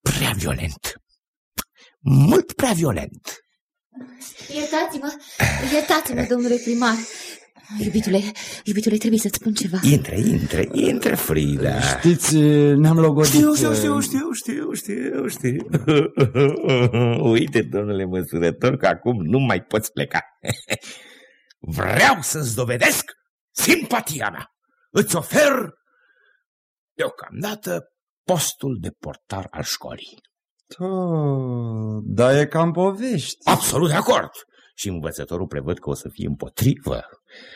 prea violent. Mult prea violent. Iertați-mă, iertați-mă, domnule primar. Iubitule, iubitule, trebuie să-ți spun ceva. Intră, intră, intră, Frida. Știți, ne-am logodit... Știu, știu, știu, știu, știu, știu, *laughs* știu. Uite, domnule măsurător, că acum nu mai poți pleca. *laughs* Vreau să-ți dovedesc simpatia mea. Îți ofer deocamdată postul de portar al școlii. Oh, da, e cam povești. Absolut de acord. Și învățătorul prevăd că o să fie împotrivă.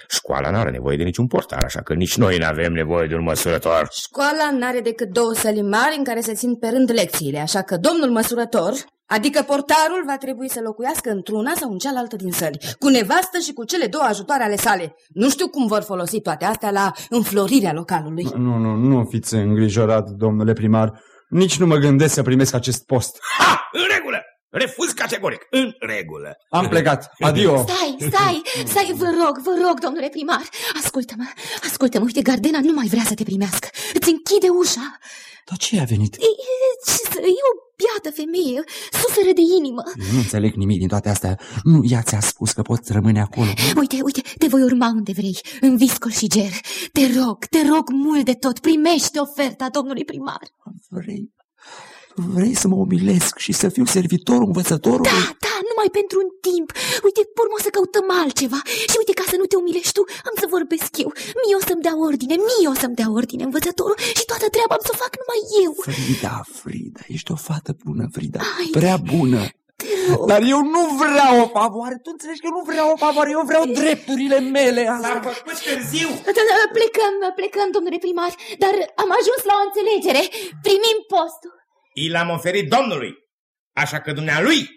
Școala nu are nevoie de niciun portar, așa că nici noi nu avem nevoie de un măsurător. Școala nu are decât două săli mari în care se țin pe rând lecțiile, așa că domnul măsurător, adică portarul, va trebui să locuiască într-una sau în cealaltă din săli, cu nevastă și cu cele două ajutoare ale sale. Nu știu cum vor folosi toate astea la înflorirea localului. Nu, nu, nu fiți îngrijorat, domnule primar. Nici nu mă gândesc să primesc acest post. Ha! În regulă! Refuz categoric. În regulă. Am plecat. Adio. Stai, stai, stai, vă rog, vă rog, domnule primar. Ascultă-mă, ascultă-mă, uite, Gardena nu mai vrea să te primească. Îți închide ușa. Dar ce a venit? E, e, e o biată femeie, suferă de inimă. Eu nu înțeleg nimic din toate astea. Nu, ea ți-a spus că poți rămâne acolo. Uite, uite, te voi urma unde vrei, în Viscol și Ger. Te rog, te rog mult de tot, primește oferta domnului primar. Vrei, vrei să mă umilesc și să fiu servitorul învățătorului? Da, da, numai pentru un timp. Uite, urmă să căutăm altceva. Și uite, ca să nu te umilești tu, am să vorbesc eu. Mie o să-mi dea ordine, mie o să-mi dea ordine învățătorul și toată treaba am să o fac numai eu. Frida, Frida, ești o fată bună, Frida, Ai, prea bună. Dar eu nu vreau o favoare, tu înțelegi că eu nu vreau o favoare, eu vreau drepturile mele. S-a făcut târziu. Da, da, plecăm, plecăm, domnule primar, dar am ajuns la o înțelegere. Primim postul. I l-am oferit domnului, așa că dumnealui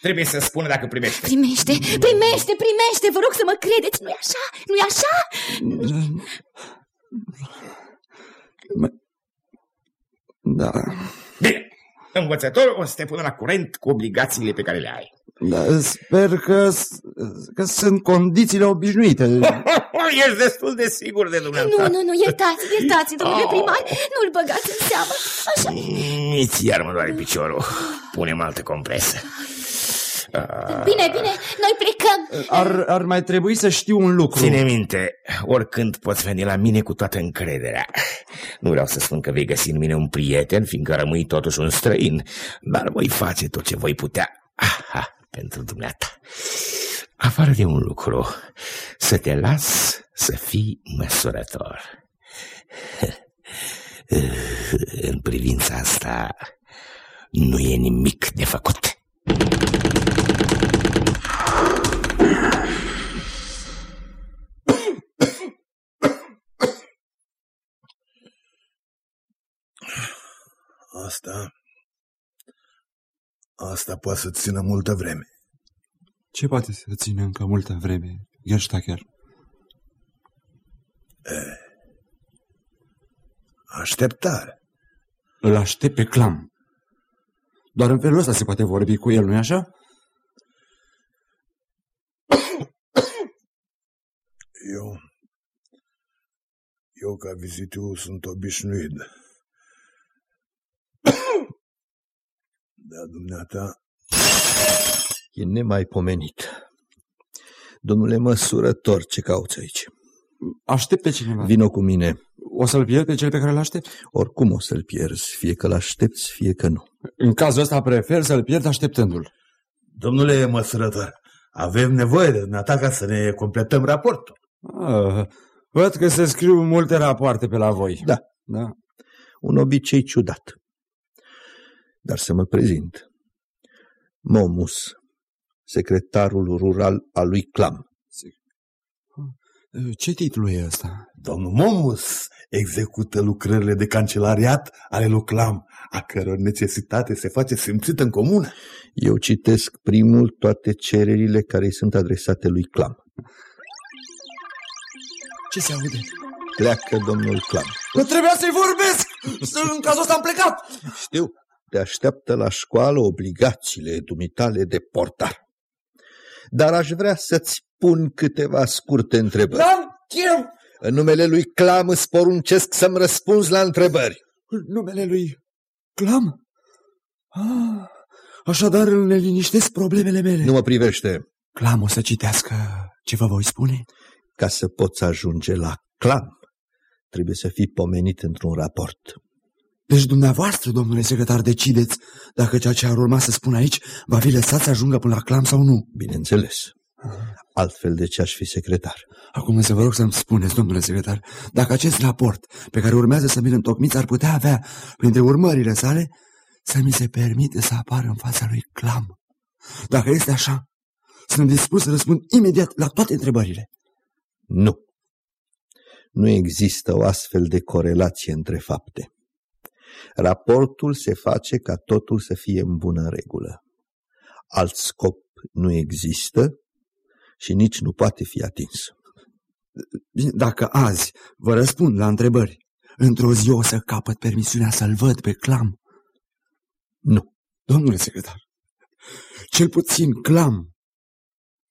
trebuie să spună dacă primește. Primește, primește, primește, vă rog să mă credeți, nu-i așa? Nu-i așa? Da. Bine, învățătorul o să te pună la curent cu obligațiile pe care le ai. Da, sper că, că sunt condițiile obișnuite. *laughs* Ești destul de sigur de dumneavoastră. Nu, nu, nu, iertați, iertați, domnule primar, nu-l băgați în seamă. Așa. Nici iar mă doare piciorul. Punem altă compresă. Bine, bine, noi plecăm. Ar, ar mai trebui să știu un lucru. Ține minte, oricând poți veni la mine cu toată încrederea. Nu vreau să spun că vei găsi în mine un prieten, fiindcă rămâi totuși un străin, dar voi face tot ce voi putea. Aha, pentru dumneata. Afară de un lucru, să te las să fii măsurător. *laughs* În privința asta nu e nimic de făcut. Asta... Asta poate să țină multă vreme. Ce poate să țină încă multă vreme, Gerstacher? Așteptare. Îl aștept pe clam. Doar în felul ăsta se poate vorbi cu el, nu-i așa? Eu... Eu, ca vizitiu, sunt obișnuit. Dar dumneata... E nemaipomenit. Domnule măsurător, ce cauți aici? Aștept pe cineva. Vino cu mine. O să-l pierd pe cel pe care îl aștept? Oricum o să-l pierzi, fie că l-aștepți, fie că nu. În cazul ăsta prefer să-l pierd așteptându-l. Domnule măsurător, avem nevoie de dumneata ca să ne completăm raportul. Ah, văd că se scriu multe rapoarte pe la voi. Da. da. Un obicei ciudat. Dar să mă prezint. Momus, secretarul rural al lui Clam. Ce titlu e ăsta? Domnul Momus execută lucrările de cancelariat ale lui Clam, a căror necesitate se face simțită în comună. Eu citesc primul toate cererile care îi sunt adresate lui Clam. Ce se aude? Pleacă domnul Clam. Nu trebuia să-i vorbesc! În cazul ăsta am plecat! Știu, te așteaptă la școală obligațiile dumitale de portar. Dar aș vrea să-ți pun câteva scurte întrebări. N-am chef! În numele lui Clam îți poruncesc să-mi răspunzi la întrebări. În numele lui Clam? Ah, așadar îl neliniștesc problemele mele. Nu mă privește. Clam o să citească ce vă voi spune? Ca să poți ajunge la Clam, trebuie să fii pomenit într-un raport. Deci dumneavoastră, domnule secretar, decideți dacă ceea ce ar urma să spun aici va fi lăsat să ajungă până la clam sau nu. Bineînțeles. Altfel de ce aș fi secretar? Acum însă vă rog să-mi spuneți, domnule secretar, dacă acest raport pe care urmează să mi-l întocmiți ar putea avea, printre urmările sale, să mi se permite să apar în fața lui clam. Dacă este așa, sunt dispus să răspund imediat la toate întrebările. Nu. Nu există o astfel de corelație între fapte. Raportul se face ca totul să fie în bună regulă. Alt scop nu există și nici nu poate fi atins. Dacă azi vă răspund la întrebări, într-o zi o să capăt permisiunea să-l văd pe clam? Nu. Domnule secretar, cel puțin clam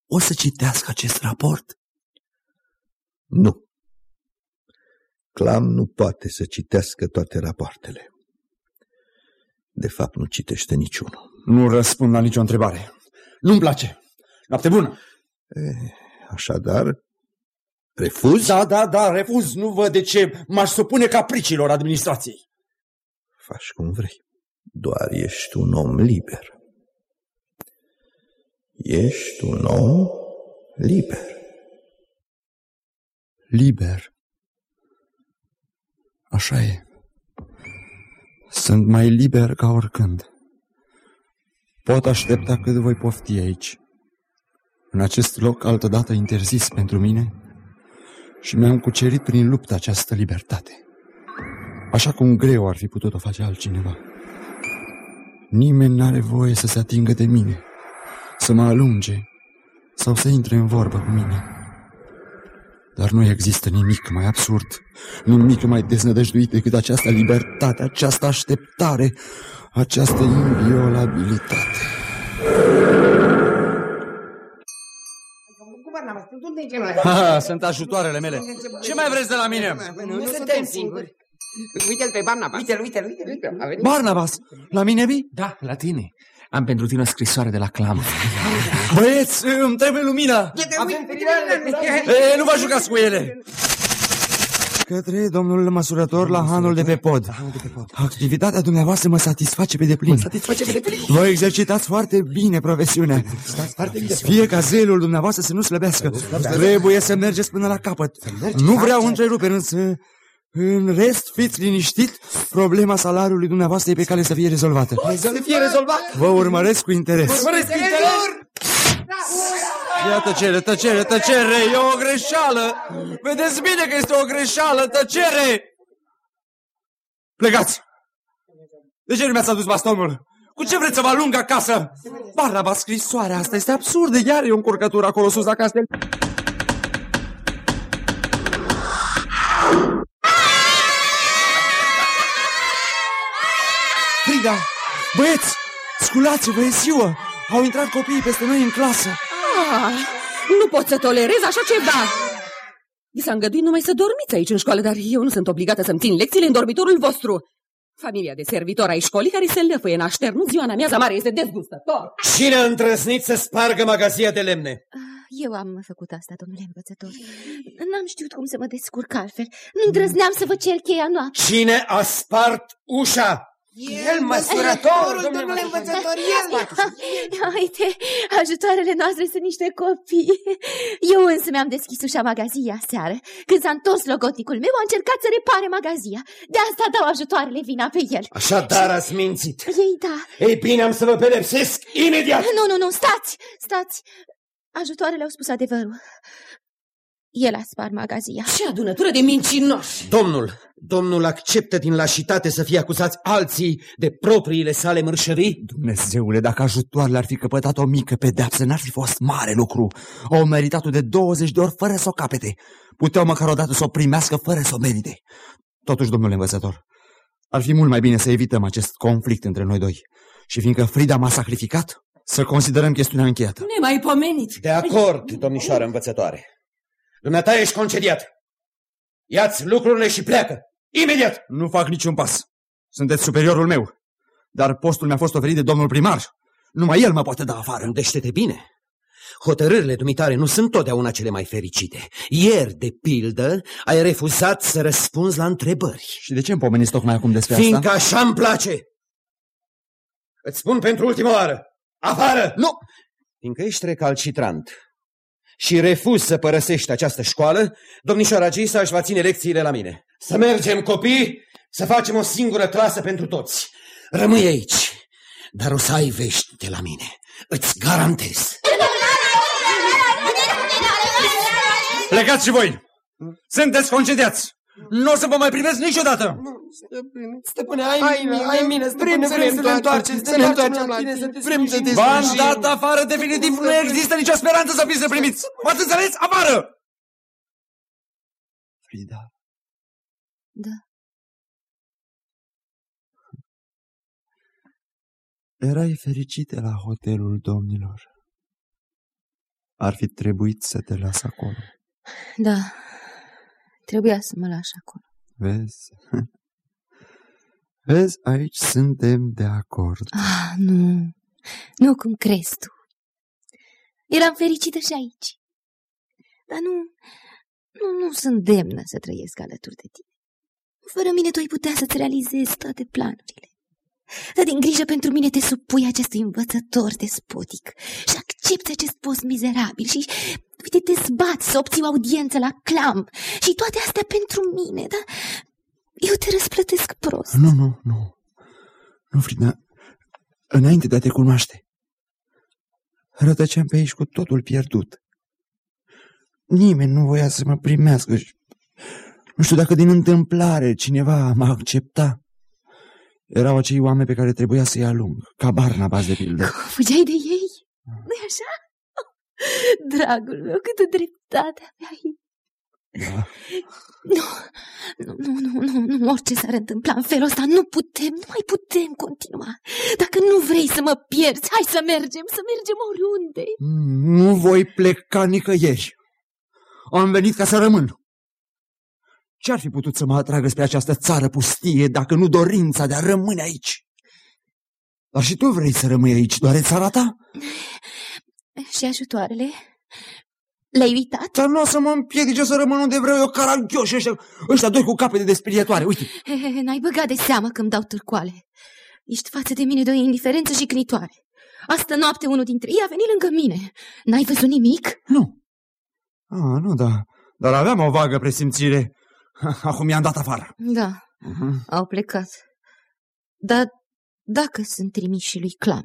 o să citească acest raport? Nu. Clam nu poate să citească toate rapoartele. De fapt, nu citește niciunul. Nu răspund la nicio întrebare. Nu-mi place. Noapte bună. E, așadar, refuz? Da, da, da, refuz. Nu văd de ce m-aș supune capriciilor administrației. Faci cum vrei. Doar ești un om liber. Ești un om liber. Liber. Așa e. Sunt mai liber ca oricând. Pot aștepta cât voi pofti aici, în acest loc altădată interzis pentru mine, și mi-am cucerit prin luptă această libertate. Așa cum greu ar fi putut-o face altcineva. Nimeni n-are voie să se atingă de mine, să mă alunge sau să intre în vorbă cu mine. Dar nu există nimic mai absurd, nimic mai deznădăjduit decât această libertate, această așteptare, această inviolabilitate. Ha, sunt ajutoarele mele. Ce mai vreți de la mine? Nu, nu suntem singuri. Uite-l pe Barnabas. Uite-l, uite-l, uite-l. Barnabas, la mine vii? Da, la tine. Am pentru tine o scrisoare de la clam. Băieți, îmi trebuie lumină! Avem feriale. E, nu vă jucați cu ele! Către domnul măsurător la hanul de pe pod. Activitatea dumneavoastră mă satisface pe deplin. Mă satisface pe deplin. Vă exercitați foarte bine profesiunea. Fie ca zelul dumneavoastră să nu slăbească. Trebuie să mergeți până la capăt. Nu vreau întreruperi, însă în rest, fiți liniștit, problema salariului dumneavoastră e pe cale să fie rezolvată. Să fie rezolvat. Vă urmăresc cu interes. Urmăresc cu interes. Ia tăcere, tăcere, tăcere, e o greșeală! Vedeți bine că este o greșeală, tăcere! Plecați! De ce nu mi-ați adus bastonul? Cu ce vreți să vă alung acasă? Baraba, scrisoarea asta este absurdă, iar e o încurcătură acolo sus la castel. Frida! Băieți! Sculați-vă, e ziua! Au intrat copiii peste noi în clasă! Ah, nu pot să tolerez așa ceva! Vi s-a îngăduit numai să dormiți aici în școală, dar eu nu sunt obligată să-mi țin lecțiile în dormitorul vostru. Familia de servitori ai școlii care se lăfăie în așternut ziua în amiaza mare este dezgustător. Cine a îndrăznit să spargă magazia de lemne? Eu am făcut asta, domnule învățător. N-am știut cum să mă descurc altfel. Nu îndrăzneam să vă cer cheia noastră. Cine a spart ușa? El, măsurătorul, domnule învățător, el! *laughs* Uite, ajutoarele noastre sunt niște copii. Eu însă mi-am deschis ușa magazia seară. Când s-a întors logoticul meu, a încercat să repare magazia. De asta dau ajutoarele vina pe el. Așadar ați mințit. Ei, da. Ei bine, am să vă pedepsesc imediat. Nu, nu, nu, stați, stați. Ajutoarele au spus adevărul. El a spart magazia. Ce adunătură de mincinoși! Domnul, domnul acceptă din lașitate să fie acuzați alții de propriile sale mărșării? Dumnezeule, dacă ajutoarele ar fi căpătat o mică pedeapsă, n-ar fi fost mare lucru. Au meritat-o de 20 de ori fără să o capete. Puteau măcar odată să o primească fără să o merite. Totuși, domnule învățător, ar fi mult mai bine să evităm acest conflict între noi doi. Și fiindcă Frida m-a sacrificat, să considerăm chestiunea încheiată. Nemaipomenit! De acord, domnișoară învățătoare. Dumneata ești concediat. Ia-ți lucrurile și pleacă. Imediat! Nu fac niciun pas. Sunteți superiorul meu. Dar postul mi-a fost oferit de domnul primar. Numai el mă poate da afară. Gândește-te bine. Hotărârile dumitare nu sunt totdeauna cele mai fericite. Ieri, de pildă, ai refuzat să răspunzi la întrebări. Și de ce îmi pomeniți tocmai acum despre Fiindcă asta? așa îmi place. Îți spun pentru ultima oară. Afară! Nu! Fiindcă ești recalcitrant și refuz să părăsești această școală, domnișoara Gisa își va ține lecțiile la mine. Să mergem, copii, să facem o singură clasă pentru toți. Rămâi aici, dar o să ai vești de la mine. Îți garantez. Plecați și voi! Sunteți concediați! Nu o să vă mai primesc niciodată! Stăpâne, stăpâne, ai mine, ai mine, stăpâne, vrem să ne întoarcem, să ne întoarcem la tine, să te vrem să te V-am slujim. dat afară definitiv, nu există nicio speranță să fiți primiți! M-ați înțeles? Afară! Frida, Da. erai fericită la hotelul domnilor. Ar fi trebuit să te las acolo. Da. Trebuia să mă lași acolo. Vezi? Vezi, aici suntem de acord. Ah, nu. Nu cum crezi tu. Eram fericită și aici. Dar nu, nu, nu sunt demnă să trăiesc alături de tine. Fără mine tu ai putea să-ți realizezi toate planurile. Dar din grijă pentru mine te supui acestui învățător despotic și accepti acest post mizerabil și, uite, te zbați să obții o audiență la clam și toate astea pentru mine, dar eu te răsplătesc prost. Nu, nu, nu. Nu, Frida. Înainte de a te cunoaște, rătăceam pe aici cu totul pierdut. Nimeni nu voia să mă primească și nu știu dacă din întâmplare cineva mă accepta. Erau acei oameni pe care trebuia să-i alung, ca Barnabas de pildă. Fugeai de ei? nu așa? Dragul meu, câtă dreptate aveai. Da. Nu, nu, nu, nu, nu, nu, orice s-ar întâmpla în felul ăsta, nu putem, nu mai putem continua. Dacă nu vrei să mă pierzi, hai să mergem, să mergem oriunde. Nu voi pleca nicăieri. Am venit ca să rămân. Ce-ar fi putut să mă atragă spre această țară pustie dacă nu dorința de a rămâne aici? Dar și tu vrei să rămâi aici, doar în țara ta? Și ajutoarele? Le-ai uitat? Dar nu o să mă împiedice să rămân unde vreau eu, caragioși ăștia, ăștia doi cu capete de sperietoare, uite. He, he, he, N-ai băgat de seamă că îmi dau târcoale. Ești față de mine de o indiferență și cnitoare. Astă noapte unul dintre ei a venit lângă mine. N-ai văzut nimic? Nu. Ah, nu, da. Dar aveam o vagă presimțire. *laughs* Acum i-am dat afară. Da, Mhm. au plecat. Dar dacă sunt trimiși lui Clam,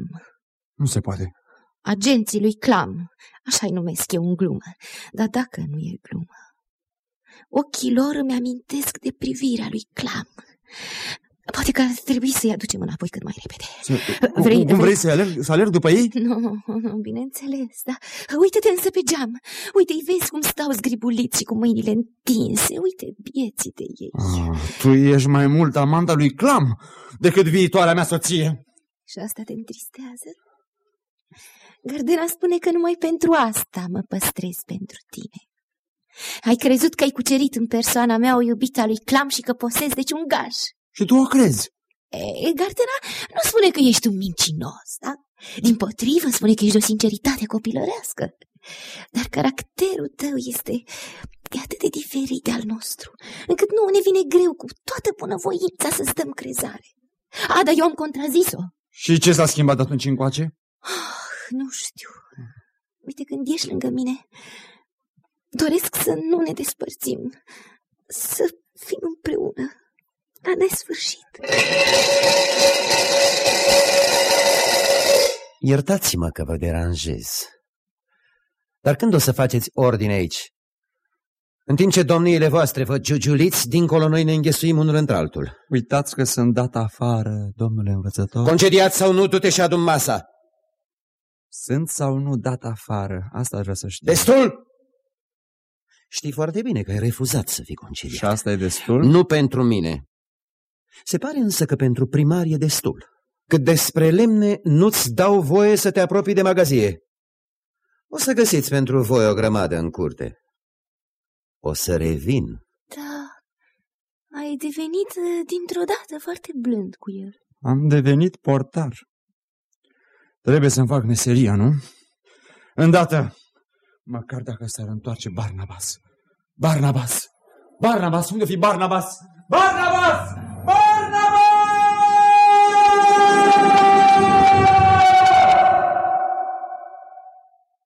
Nu se poate. Agenții lui Clam, așa-i numesc eu în glumă, dar dacă nu e glumă, ochii lor îmi amintesc de privirea lui Clam. Poate că ar trebui să-i aducem înapoi cât mai repede. Vrei, vrei, cum vrei să alerg, să alerg după ei? Nu, nu, bineînțeles, da. Uite-te însă pe geam. Uite-i vezi cum stau zgribuliți și cu mâinile întinse. Uite bieții de ei. Ah, tu ești mai mult amanta lui Clam decât viitoarea mea soție. Și asta te întristează? Gardena spune că numai pentru asta mă păstrez pentru tine. Ai crezut că ai cucerit în persoana mea o iubită a lui Clam și că posezi deci un gaj. Și tu o crezi? E, Gardena nu spune că ești un mincinos, da? Din potrivă spune că ești de o sinceritate copilărească. Dar caracterul tău este e atât de diferit de al nostru, încât nu ne vine greu cu toată bunăvoința să-ți dăm crezare. A, dar eu am contrazis-o. Și ce s-a schimbat atunci încoace? Oh, nu știu. Uite, când ești lângă mine, doresc să nu ne despărțim, să fim împreună la nesfârșit. Iertați-mă că vă deranjez. Dar când o să faceți ordine aici? În timp ce domniile voastre vă giugiuliți, dincolo noi ne înghesuim unul într-altul. Uitați că sunt dat afară, domnule învățător. Concediați sau nu, tu te și adun masa. Sunt sau nu dat afară? Asta aș vrea să știu. Destul! Știi foarte bine că ai refuzat să fii concediat. Și asta e destul? Nu pentru mine. Se pare însă că pentru primar e destul. Cât despre lemne, nu-ți dau voie să te apropii de magazie. O să găsiți pentru voi o grămadă în curte. O să revin. Da, ai devenit uh, dintr-o dată foarte blând cu el. Am devenit portar. Trebuie să-mi fac meseria, nu? Îndată, măcar dacă s-ar întoarce Barnabas. Barnabas! Barnabas! Unde fi Barnabas? Barnabas!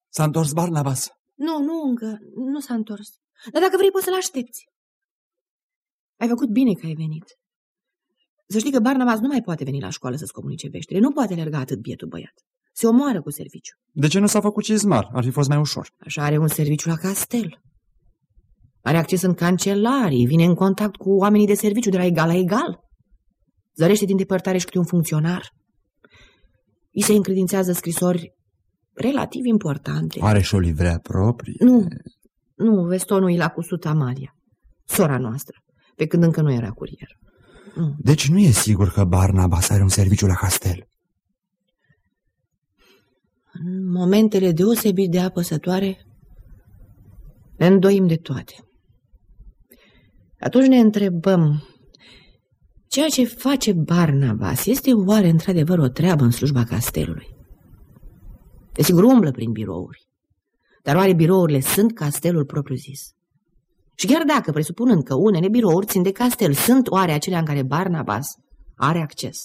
S-a întors Barnabas. Nu, nu încă, nu s-a întors. Dar dacă vrei poți să-l aștepți. Ai făcut bine că ai venit. Să știi că Barnabas nu mai poate veni la școală să-ți comunice veștile. Nu poate alerga atât bietul băiat. Se omoară cu serviciu. De ce nu s-a făcut cizmar? Ar fi fost mai ușor. Așa are un serviciu la castel. Are acces în cancelarii, vine în contact cu oamenii de serviciu de la egal la egal. Zărește din depărtare și câte un funcționar. I se încredințează scrisori relativ importante. Are și o livrea proprie? Nu, nu, vestonul e la cusut Amalia, sora noastră, pe când încă nu era curier. Nu. Deci nu e sigur că Barnabas are un serviciu la castel. În momentele deosebit de apăsătoare, ne îndoim de toate. Atunci ne întrebăm, ceea ce face Barnabas este oare într-adevăr o treabă în slujba castelului? Desigur, umblă prin birouri. Dar oare birourile sunt castelul propriu-zis? Și chiar dacă, presupunând că unele birouri țin de castel, sunt oare acelea în care Barnabas are acces?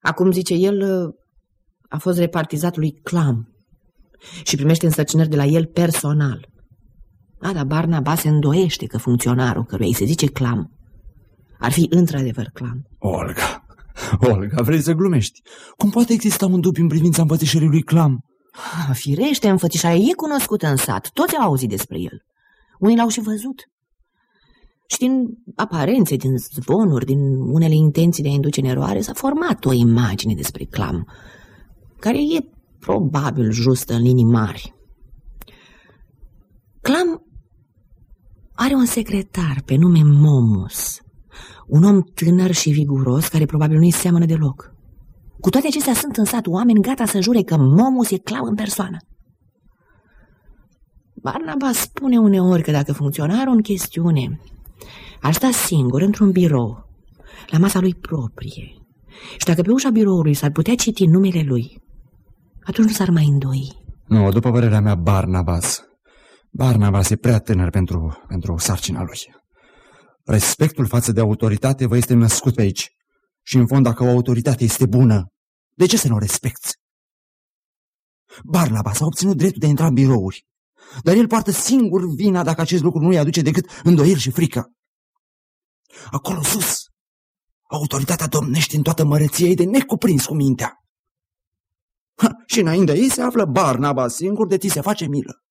Acum, zice el, a fost repartizat lui Clam și primește însărcinări de la el personal. Da, dar Barnabas se îndoiește că funcționarul căruia îi se zice Clam ar fi într-adevăr Clam. Olga, Olga, vrei să glumești? Cum poate exista un dubiu în privința învățișării lui Clam? Ah, firește, înfățișarea e cunoscută în sat. Toți au auzit despre el. Unii l-au și văzut. Și din aparențe, din zvonuri, din unele intenții de a induce în eroare, s-a format o imagine despre clam, care e probabil justă în linii mari. Clam are un secretar pe nume Momus, un om tânăr și viguros care probabil nu-i seamănă deloc. Cu toate acestea sunt în sat oameni gata să jure că Momus e clau în persoană. Barnaba spune uneori că dacă funcționarul în chestiune ar sta singur într-un birou, la masa lui proprie, și dacă pe ușa biroului s-ar putea citi numele lui, atunci nu s-ar mai îndoi. Nu, după părerea mea, Barnabas. Barnabas e prea tânăr pentru, pentru sarcina lui. Respectul față de autoritate vă este născut pe aici. Și în fond, dacă o autoritate este bună, de ce să nu o respecti? Barnabas a obținut dreptul de a intra în birouri, dar el poartă singur vina dacă acest lucru nu îi aduce decât îndoieli și frică. Acolo sus, autoritatea domnește în toată măreția ei de necuprins cu mintea. Ha, și înainte ei se află Barnabas singur de ți se face milă.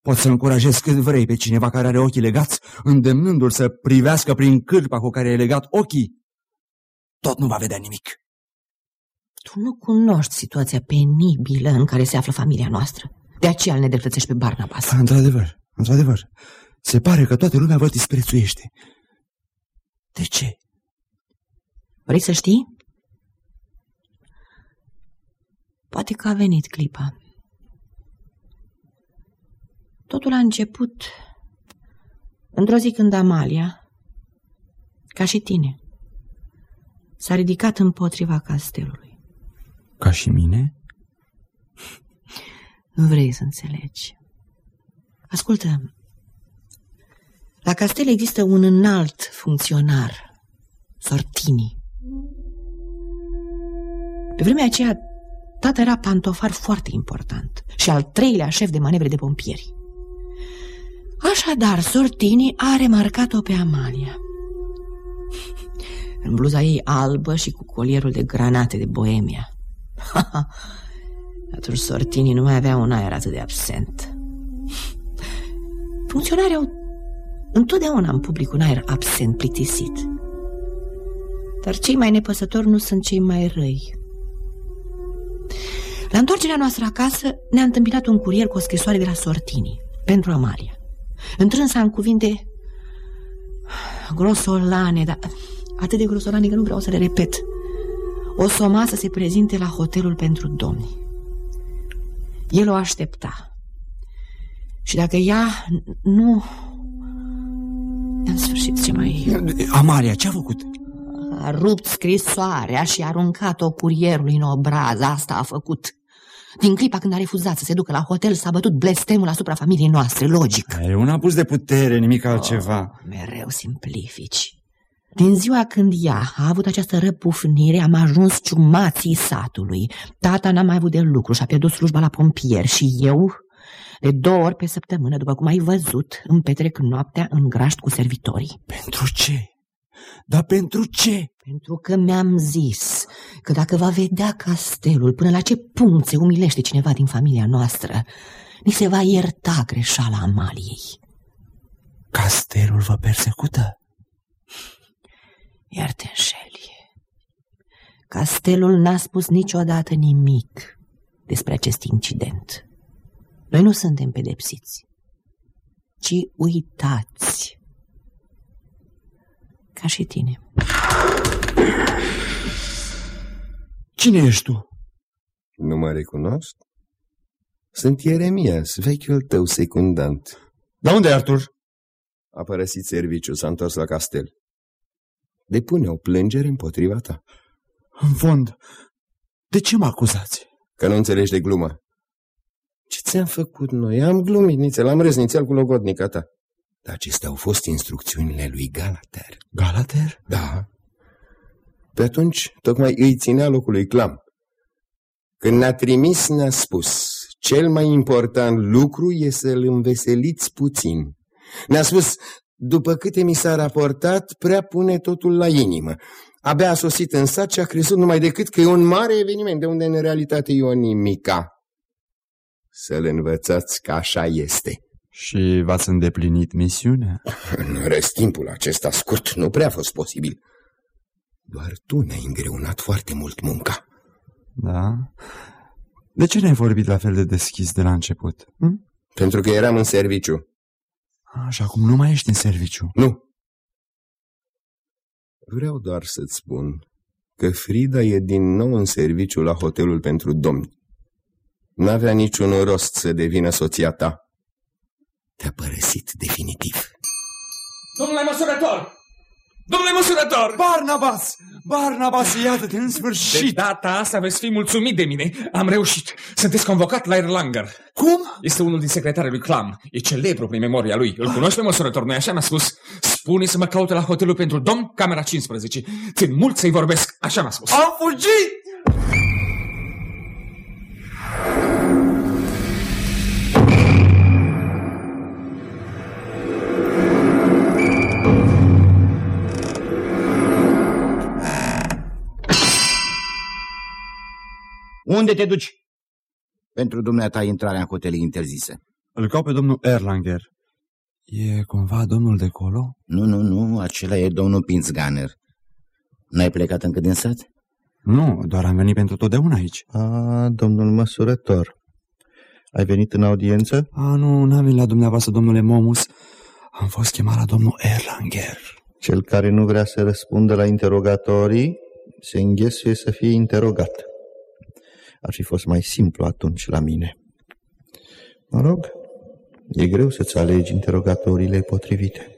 Poți să încurajezi cât vrei pe cineva care are ochii legați, îndemnându-l să privească prin cârpa cu care e legat ochii tot nu va vedea nimic. Tu nu cunoști situația penibilă în care se află familia noastră. De aceea îl nedreptățești pe Barnabas. Da, într-adevăr, într-adevăr. Se pare că toată lumea vă disprețuiește. De ce? Vrei să știi? Poate că a venit clipa. Totul a început într-o zi când Amalia, ca și tine, s-a ridicat împotriva castelului. Ca și mine? *laughs* Nu vrei să înțelegi. Ascultă, la castel există un înalt funcționar, Sortini. Pe vremea aceea, tata era pantofar foarte important și al treilea șef de manevre de pompieri. Așadar, Sortini a remarcat-o pe Amalia. În bluza ei albă și cu colierul de granate de Boemia. *laughs* Atunci Sortini nu mai avea un aer atât de absent. Funcționarii au întotdeauna în public un aer absent, plictisit. Dar cei mai nepăsători nu sunt cei mai răi. La întoarcerea noastră acasă ne-a întâmpinat un curier cu o scrisoare de la Sortini pentru Amalia. Întrânsa în cuvinte grosolane, dar atât de grosolane că nu vreau să le repet. O soma să se prezinte la hotelul pentru domni. El o aștepta. Și dacă ea nu... În sfârșit, ce mai... Amalia, ce-a făcut? A rupt scrisoarea și a aruncat-o curierului în obraz. Asta a făcut. Din clipa când a refuzat să se ducă la hotel, s-a bătut blestemul asupra familiei noastre, logic. E un abuz de putere, nimic altceva. Oh, mereu simplifici. Din ziua când ea a avut această răpufnire, am ajuns ciumații satului. Tata n-a mai avut de lucru și a pierdut slujba la pompier și eu, de două ori pe săptămână, după cum ai văzut, îmi petrec noaptea în graști cu servitorii. Pentru ce? Dar pentru ce? Pentru că mi-am zis că dacă va vedea castelul până la ce punct se umilește cineva din familia noastră, ni se va ierta greșeala Amaliei. Castelul vă persecută? Iar te înșeli. Castelul n-a spus niciodată nimic despre acest incident. Noi nu suntem pedepsiți, ci uitați ca și tine. Cine ești tu? Nu mă recunosc? Sunt Ieremias, vechiul tău secundant. La unde Artur? A părăsit serviciu, s-a întors la castel. Depune o plângere împotriva ta. În fond, de ce mă acuzați? Că nu înțelegi de glumă. Ce ți-am făcut noi? Am glumit nițel, am râs nițel cu logodnica ta. Dar acestea au fost instrucțiunile lui Galater. Galater? Da. Pe atunci, tocmai îi ținea locului Clam. Când ne-a trimis, ne-a spus, cel mai important lucru e să-l înveseliți puțin. Ne-a spus, după câte mi s-a raportat, prea pune totul la inimă. Abia a sosit în sat și a crezut numai decât că e un mare eveniment, de unde în realitate e o nimica. Să-l învățați că așa este. Și v-ați îndeplinit misiunea? În rest, timpul acesta scurt nu prea a fost posibil. Doar tu ne-ai îngreunat foarte mult munca. Da? De ce ne-ai vorbit la fel de deschis de la început? Hm? Pentru că eram în serviciu. Și acum nu mai ești în serviciu? Nu. Vreau doar să-ți spun că Frida e din nou în serviciu la hotelul pentru domni. N-avea niciun rost să devină soția ta. Te-a părăsit definitiv. Domnule măsurător! Domnule măsurător! Barnabas! Barnabas, iată-te în sfârșit! De data asta veți fi mulțumit de mine. Am reușit. Sunteți convocat la Erlanger. Cum? Este unul din secretarii lui Clam. E celebru prin memoria lui. Îl cunoști pe măsurător, nu așa mi-a spus? Spune să mă caute la hotelul pentru domn, camera 15. Țin mult să-i vorbesc, așa mi-a spus. Am fugit! Unde te duci? Pentru dumneata intrarea în hotelii interzise. Îl caut pe domnul Erlanger. E cumva domnul de colo? Nu, nu, nu, acela e domnul Pinzganer. N-ai plecat încă din sat? Nu, doar am venit pentru totdeauna aici. A, domnul măsurător. Ai venit în audiență? A, nu, n-am venit la dumneavoastră, domnule Momus. Am fost chemat la domnul Erlanger. Cel care nu vrea să răspundă la interogatorii se înghesuie să fie interogat. Ar fi fost mai simplu atunci la mine. Mă rog, e greu să-ți alegi interogatoriile potrivite.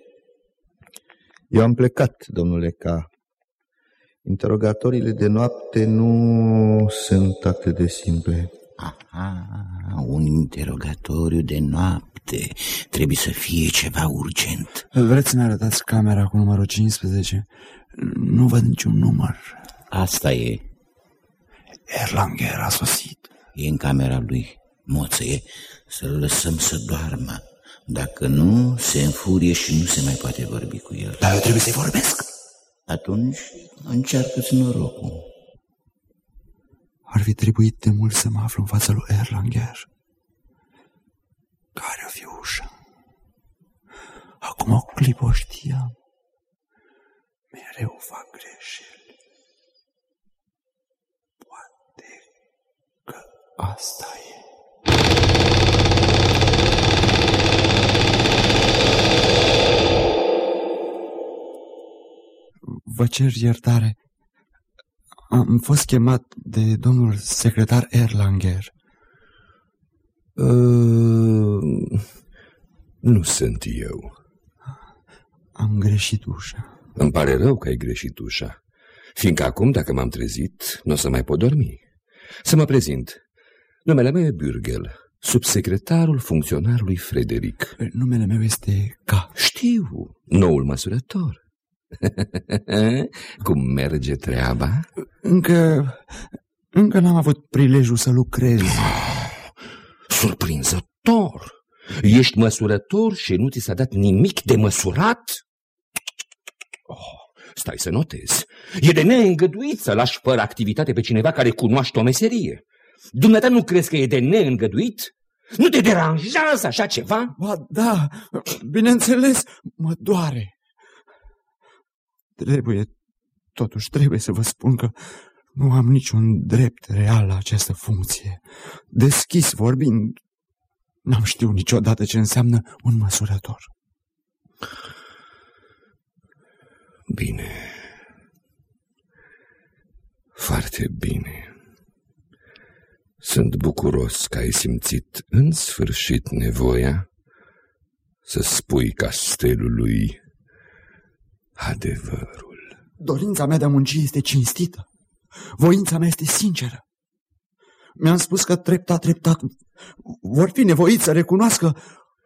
Eu am plecat, domnule K. Interogatoriile de noapte nu sunt atât de simple. Aha, un interogatoriu de noapte. Trebuie să fie ceva urgent. Vreți să-mi arătați camera cu numărul 15? Nu văd niciun număr. Asta e. Erlanger a sosit. E în camera lui. Moță e să-l lăsăm să doarmă. Dacă nu, se înfurie și nu se mai poate vorbi cu el. Dar eu trebuie să-i vorbesc. Atunci încearcă-ți norocul. Ar fi trebuit de mult să mă aflu în fața lui Erlanger. Care o fi ușa? Acum o clipă o știam. Mereu fac greșeli. Poate că asta e. Vă cer iertare. Am fost chemat de domnul secretar Erlanger. Uh, nu sunt eu. Am greșit ușa. Îmi pare rău că ai greșit ușa, fiindcă acum, dacă m-am trezit, nu o să mai pot dormi. Să mă prezint. Numele meu e Bürgel, subsecretarul funcționarului Frederic. Numele meu este K. Știu, noul măsurător. *laughs* Cum merge treaba? Încă... încă n-am avut prilejul să lucrez. *gasps* Surprinzător! Ești măsurător și nu ți s-a dat nimic de măsurat? Oh, stai să notezi. E de neîngăduit să lași fără activitate pe cineva care cunoaște o meserie. Dumneata nu crezi că e de neîngăduit? Nu te deranjează așa ceva? Ba, da, bineînțeles, mă doare. Trebuie, totuși trebuie să vă spun că nu am niciun drept real la această funcție. Deschis vorbind, n-am știut niciodată ce înseamnă un măsurător. Bine. Foarte bine. Sunt bucuros că ai simțit în sfârșit nevoia să spui castelului adevărul. Dorința mea de a munci este cinstită. Voința mea este sinceră. Mi-am spus că treptat, treptat vor fi nevoiți să recunoască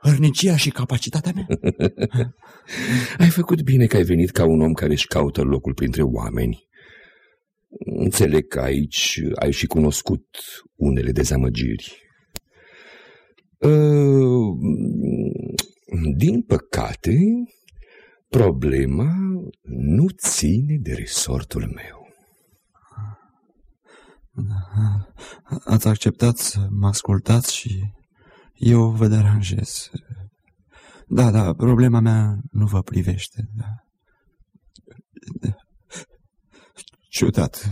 hărnicia și capacitatea mea. *laughs* ai făcut bine că ai venit ca un om care își caută locul printre oameni. Înțeleg că aici ai și cunoscut unele dezamăgiri. Ă, din păcate, problema nu ține de resortul meu. Ați acceptat să mă ascultați și eu vă deranjez. Da, da, problema mea nu vă privește. Da. Ciudat.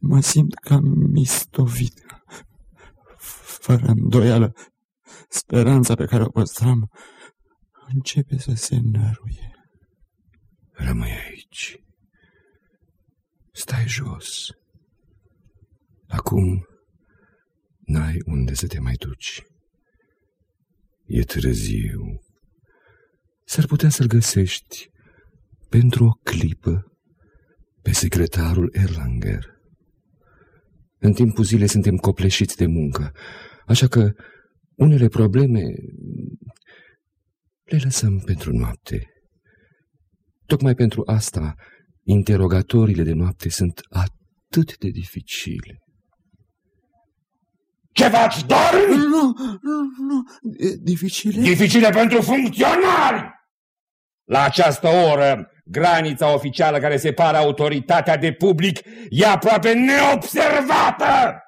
Mă simt cam mistovit. Fără îndoială, speranța pe care o păstram începe să se năruie. Rămâi aici. Stai jos. Acum n-ai unde să te mai duci. E târziu. S-ar putea să-l găsești pentru o clipă pe secretarul Erlanger. În timpul zilei suntem copleșiți de muncă, așa că unele probleme le lăsăm pentru noapte. Tocmai pentru asta, interogatoriile de noapte sunt atât de dificile. Ce faci, dormi? Nu, nu, nu, dificile? Dificile pentru funcționari! La această oră, granița oficială care separă autoritatea de public e aproape neobservată!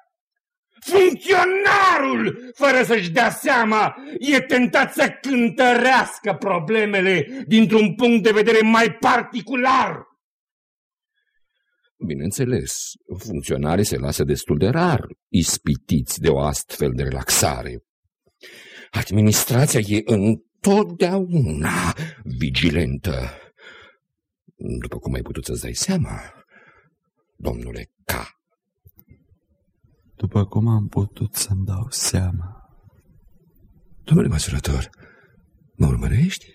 Funcționarul, fără să-și dea seama, e tentat să cântărească problemele dintr-un punct de vedere mai particular. Bineînțeles, funcționarii se lasă destul de rar ispitiți de o astfel de relaxare. Administrația e întotdeauna vigilentă. După cum ai putut să-ți dai seama, domnule K. După cum am putut să-mi dau seama. Domnule măsurător, mă urmărești?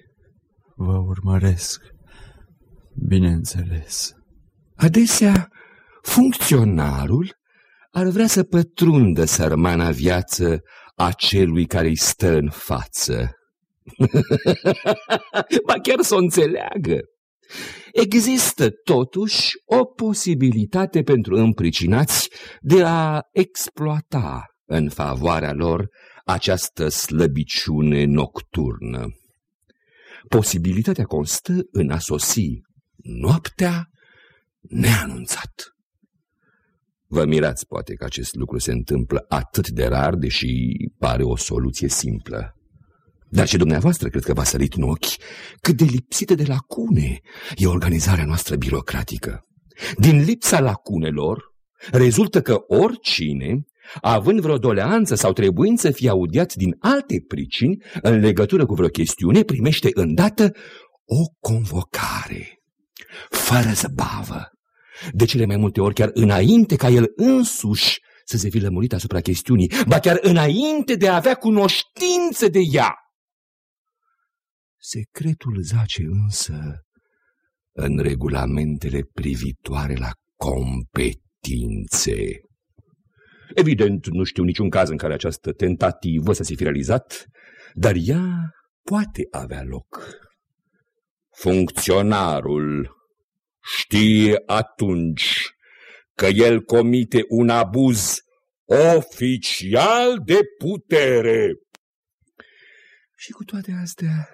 Vă urmăresc, bineînțeles. Adesea, funcționarul ar vrea să pătrundă sărmana viață a celui care îi stă în față. *laughs* ba chiar să o înțeleagă. Există totuși o posibilitate pentru împricinați de a exploata în favoarea lor această slăbiciune nocturnă. Posibilitatea constă în a sosi noaptea neanunțat. Vă mirați poate că acest lucru se întâmplă atât de rar, deși pare o soluție simplă. Dar și dumneavoastră cred că v-a sărit în ochi cât de lipsită de lacune e organizarea noastră birocratică. Din lipsa lacunelor rezultă că oricine, având vreo doleanță sau trebuind să fie audiat din alte pricini în legătură cu vreo chestiune, primește îndată o convocare, fără zăbavă, de cele mai multe ori chiar înainte ca el însuși să se fi lămurit asupra chestiunii, ba chiar înainte de a avea cunoștință de ea. Secretul zace însă în regulamentele privitoare la competințe. Evident, nu știu niciun caz în care această tentativă să se fi realizat, dar ea poate avea loc. Funcționarul știe atunci că el comite un abuz oficial de putere. Și cu toate astea,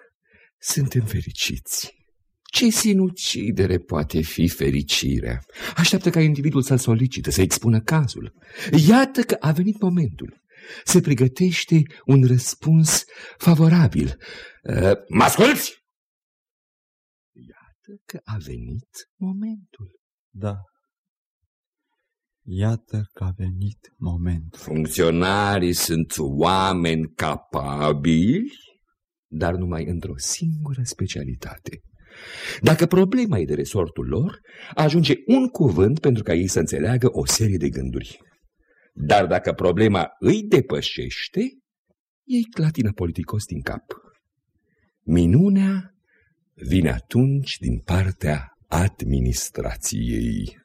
suntem fericiți. Ce sinucidere poate fi fericirea? Așteaptă ca individul să-l solicite, să expună cazul. Iată că a venit momentul. Se pregătește un răspuns favorabil. Uh, mă asculți? Iată că a venit momentul. Da. Iată că a venit momentul. Funcționarii sunt oameni capabili dar numai într-o singură specialitate. Dacă problema e de resortul lor, ajunge un cuvânt pentru ca ei să înțeleagă o serie de gânduri. Dar dacă problema îi depășește, ei clatină politicos din cap. Minunea vine atunci din partea administrației.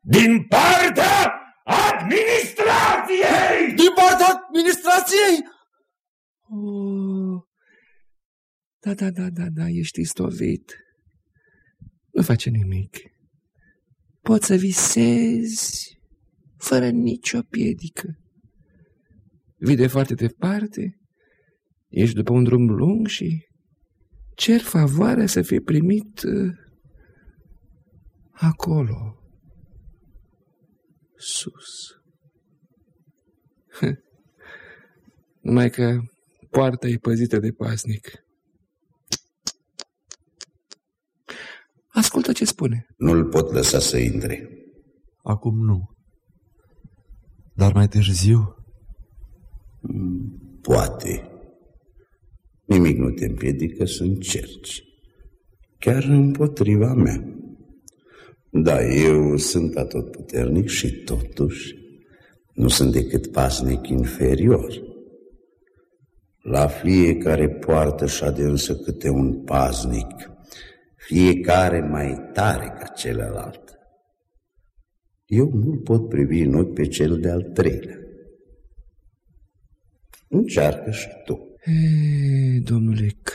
Din partea administrației! Din partea administrației? Oh, da, da, da, da, da, ești istovit. Nu face nimic. Poți să visezi fără nicio piedică. Vide foarte departe, ești după un drum lung și cer favoarea să fie primit uh, acolo, sus. *laughs* Numai că poarta e păzită de pasnic. Ascultă ce spune. Nu-l pot lăsa să intre. Acum nu. Dar mai târziu? Poate. Nimic nu te împiedică să încerci. Chiar împotriva mea. Da, eu sunt atotputernic și totuși nu sunt decât pasnic inferior. La fiecare poartă și adânsă câte un paznic, fiecare mai tare ca celălalt. Eu nu pot privi în ochi pe cel de-al treilea. Încearcă și tu. E, domnule K,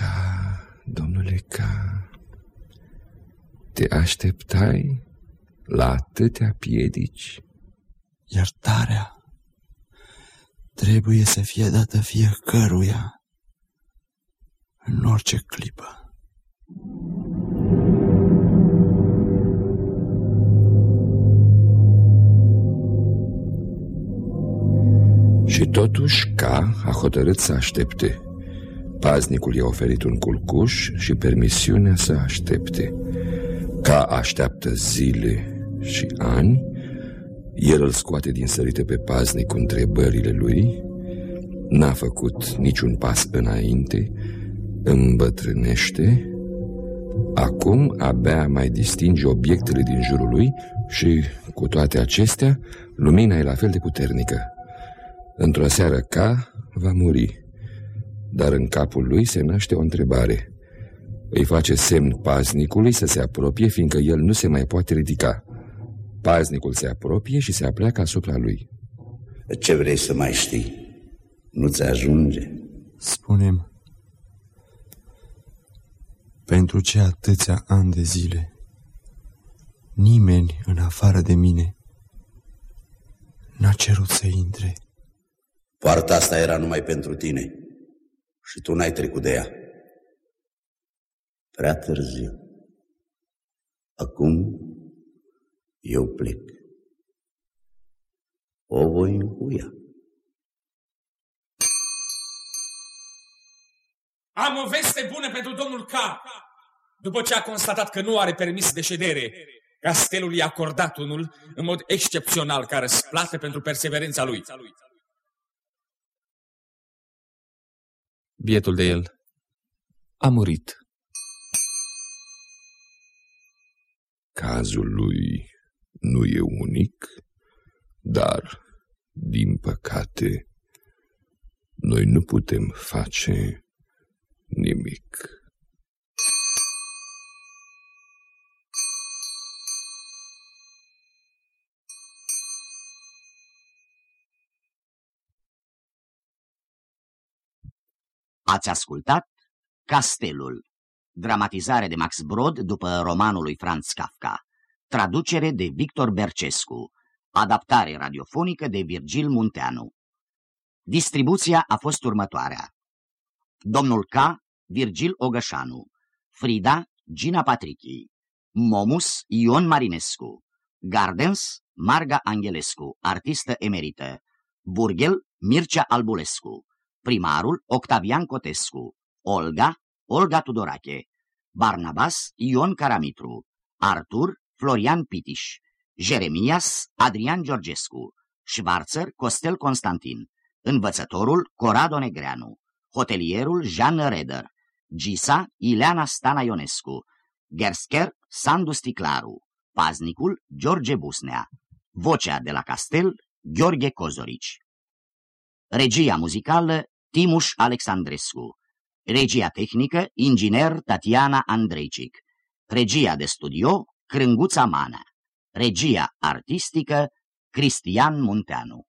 domnule K, te așteptai la atâtea piedici? Iertarea trebuie să fie dată fiecăruia în orice clipă. Și totuși ca a hotărât să aștepte. Paznicul i-a oferit un culcuș și permisiunea să aștepte. Ca Ca așteaptă zile și ani, el îl scoate din sărite pe paznic cu întrebările lui, n-a făcut niciun pas înainte, îmbătrânește, acum abia mai distinge obiectele din jurul lui și, cu toate acestea, lumina e la fel de puternică. Într-o seară ca va muri, dar în capul lui se naște o întrebare. Îi face semn paznicului să se apropie, fiindcă el nu se mai poate ridica. Paznicul se apropie și se apleacă asupra lui. Ce vrei să mai știi? Nu-ți ajunge? Spunem, pentru ce atâția ani de zile, nimeni în afară de mine n-a cerut să intre. Poarta asta era numai pentru tine și tu n-ai trecut de ea. Prea târziu. Acum eu plec. O voi încuia. Am o veste bună pentru domnul K. După ce a constatat că nu are permis de ședere, castelul i-a acordat unul în mod excepțional ca răsplată pentru perseverența lui. Bietul de el a murit. Cazul lui nu e unic, dar, din păcate, noi nu putem face nimic. Ați ascultat Castelul, dramatizare de Max Brod după romanul lui Franz Kafka, traducere de Victor Bercescu, adaptare radiofonică de Virgil Munteanu. Distribuția a fost următoarea. Domnul K. Virgil Ogășanu, Frida Gina Patrichi, Momus Ion Marinescu, Gardens Marga Angelescu, artistă emerită, Burghel Mircea Albulescu, primarul Octavian Cotescu, Olga Olga Tudorache, Barnabas Ion Caramitru, Artur Florian Pitiș, Jeremias Adrian Georgescu, Schwarzer Costel Constantin, învățătorul Corado Negreanu, hotelierul Jean Reder, Gisa Ileana Stana Ionescu, Gersker Sandu Sticlaru, paznicul George Busnea, vocea de la castel Gheorghe Cozorici. Regia muzicală Timuș Alexandrescu, regia tehnică inginer Tatiana Andreicic, regia de studio Crânguța Mana, regia artistică Cristian Munteanu.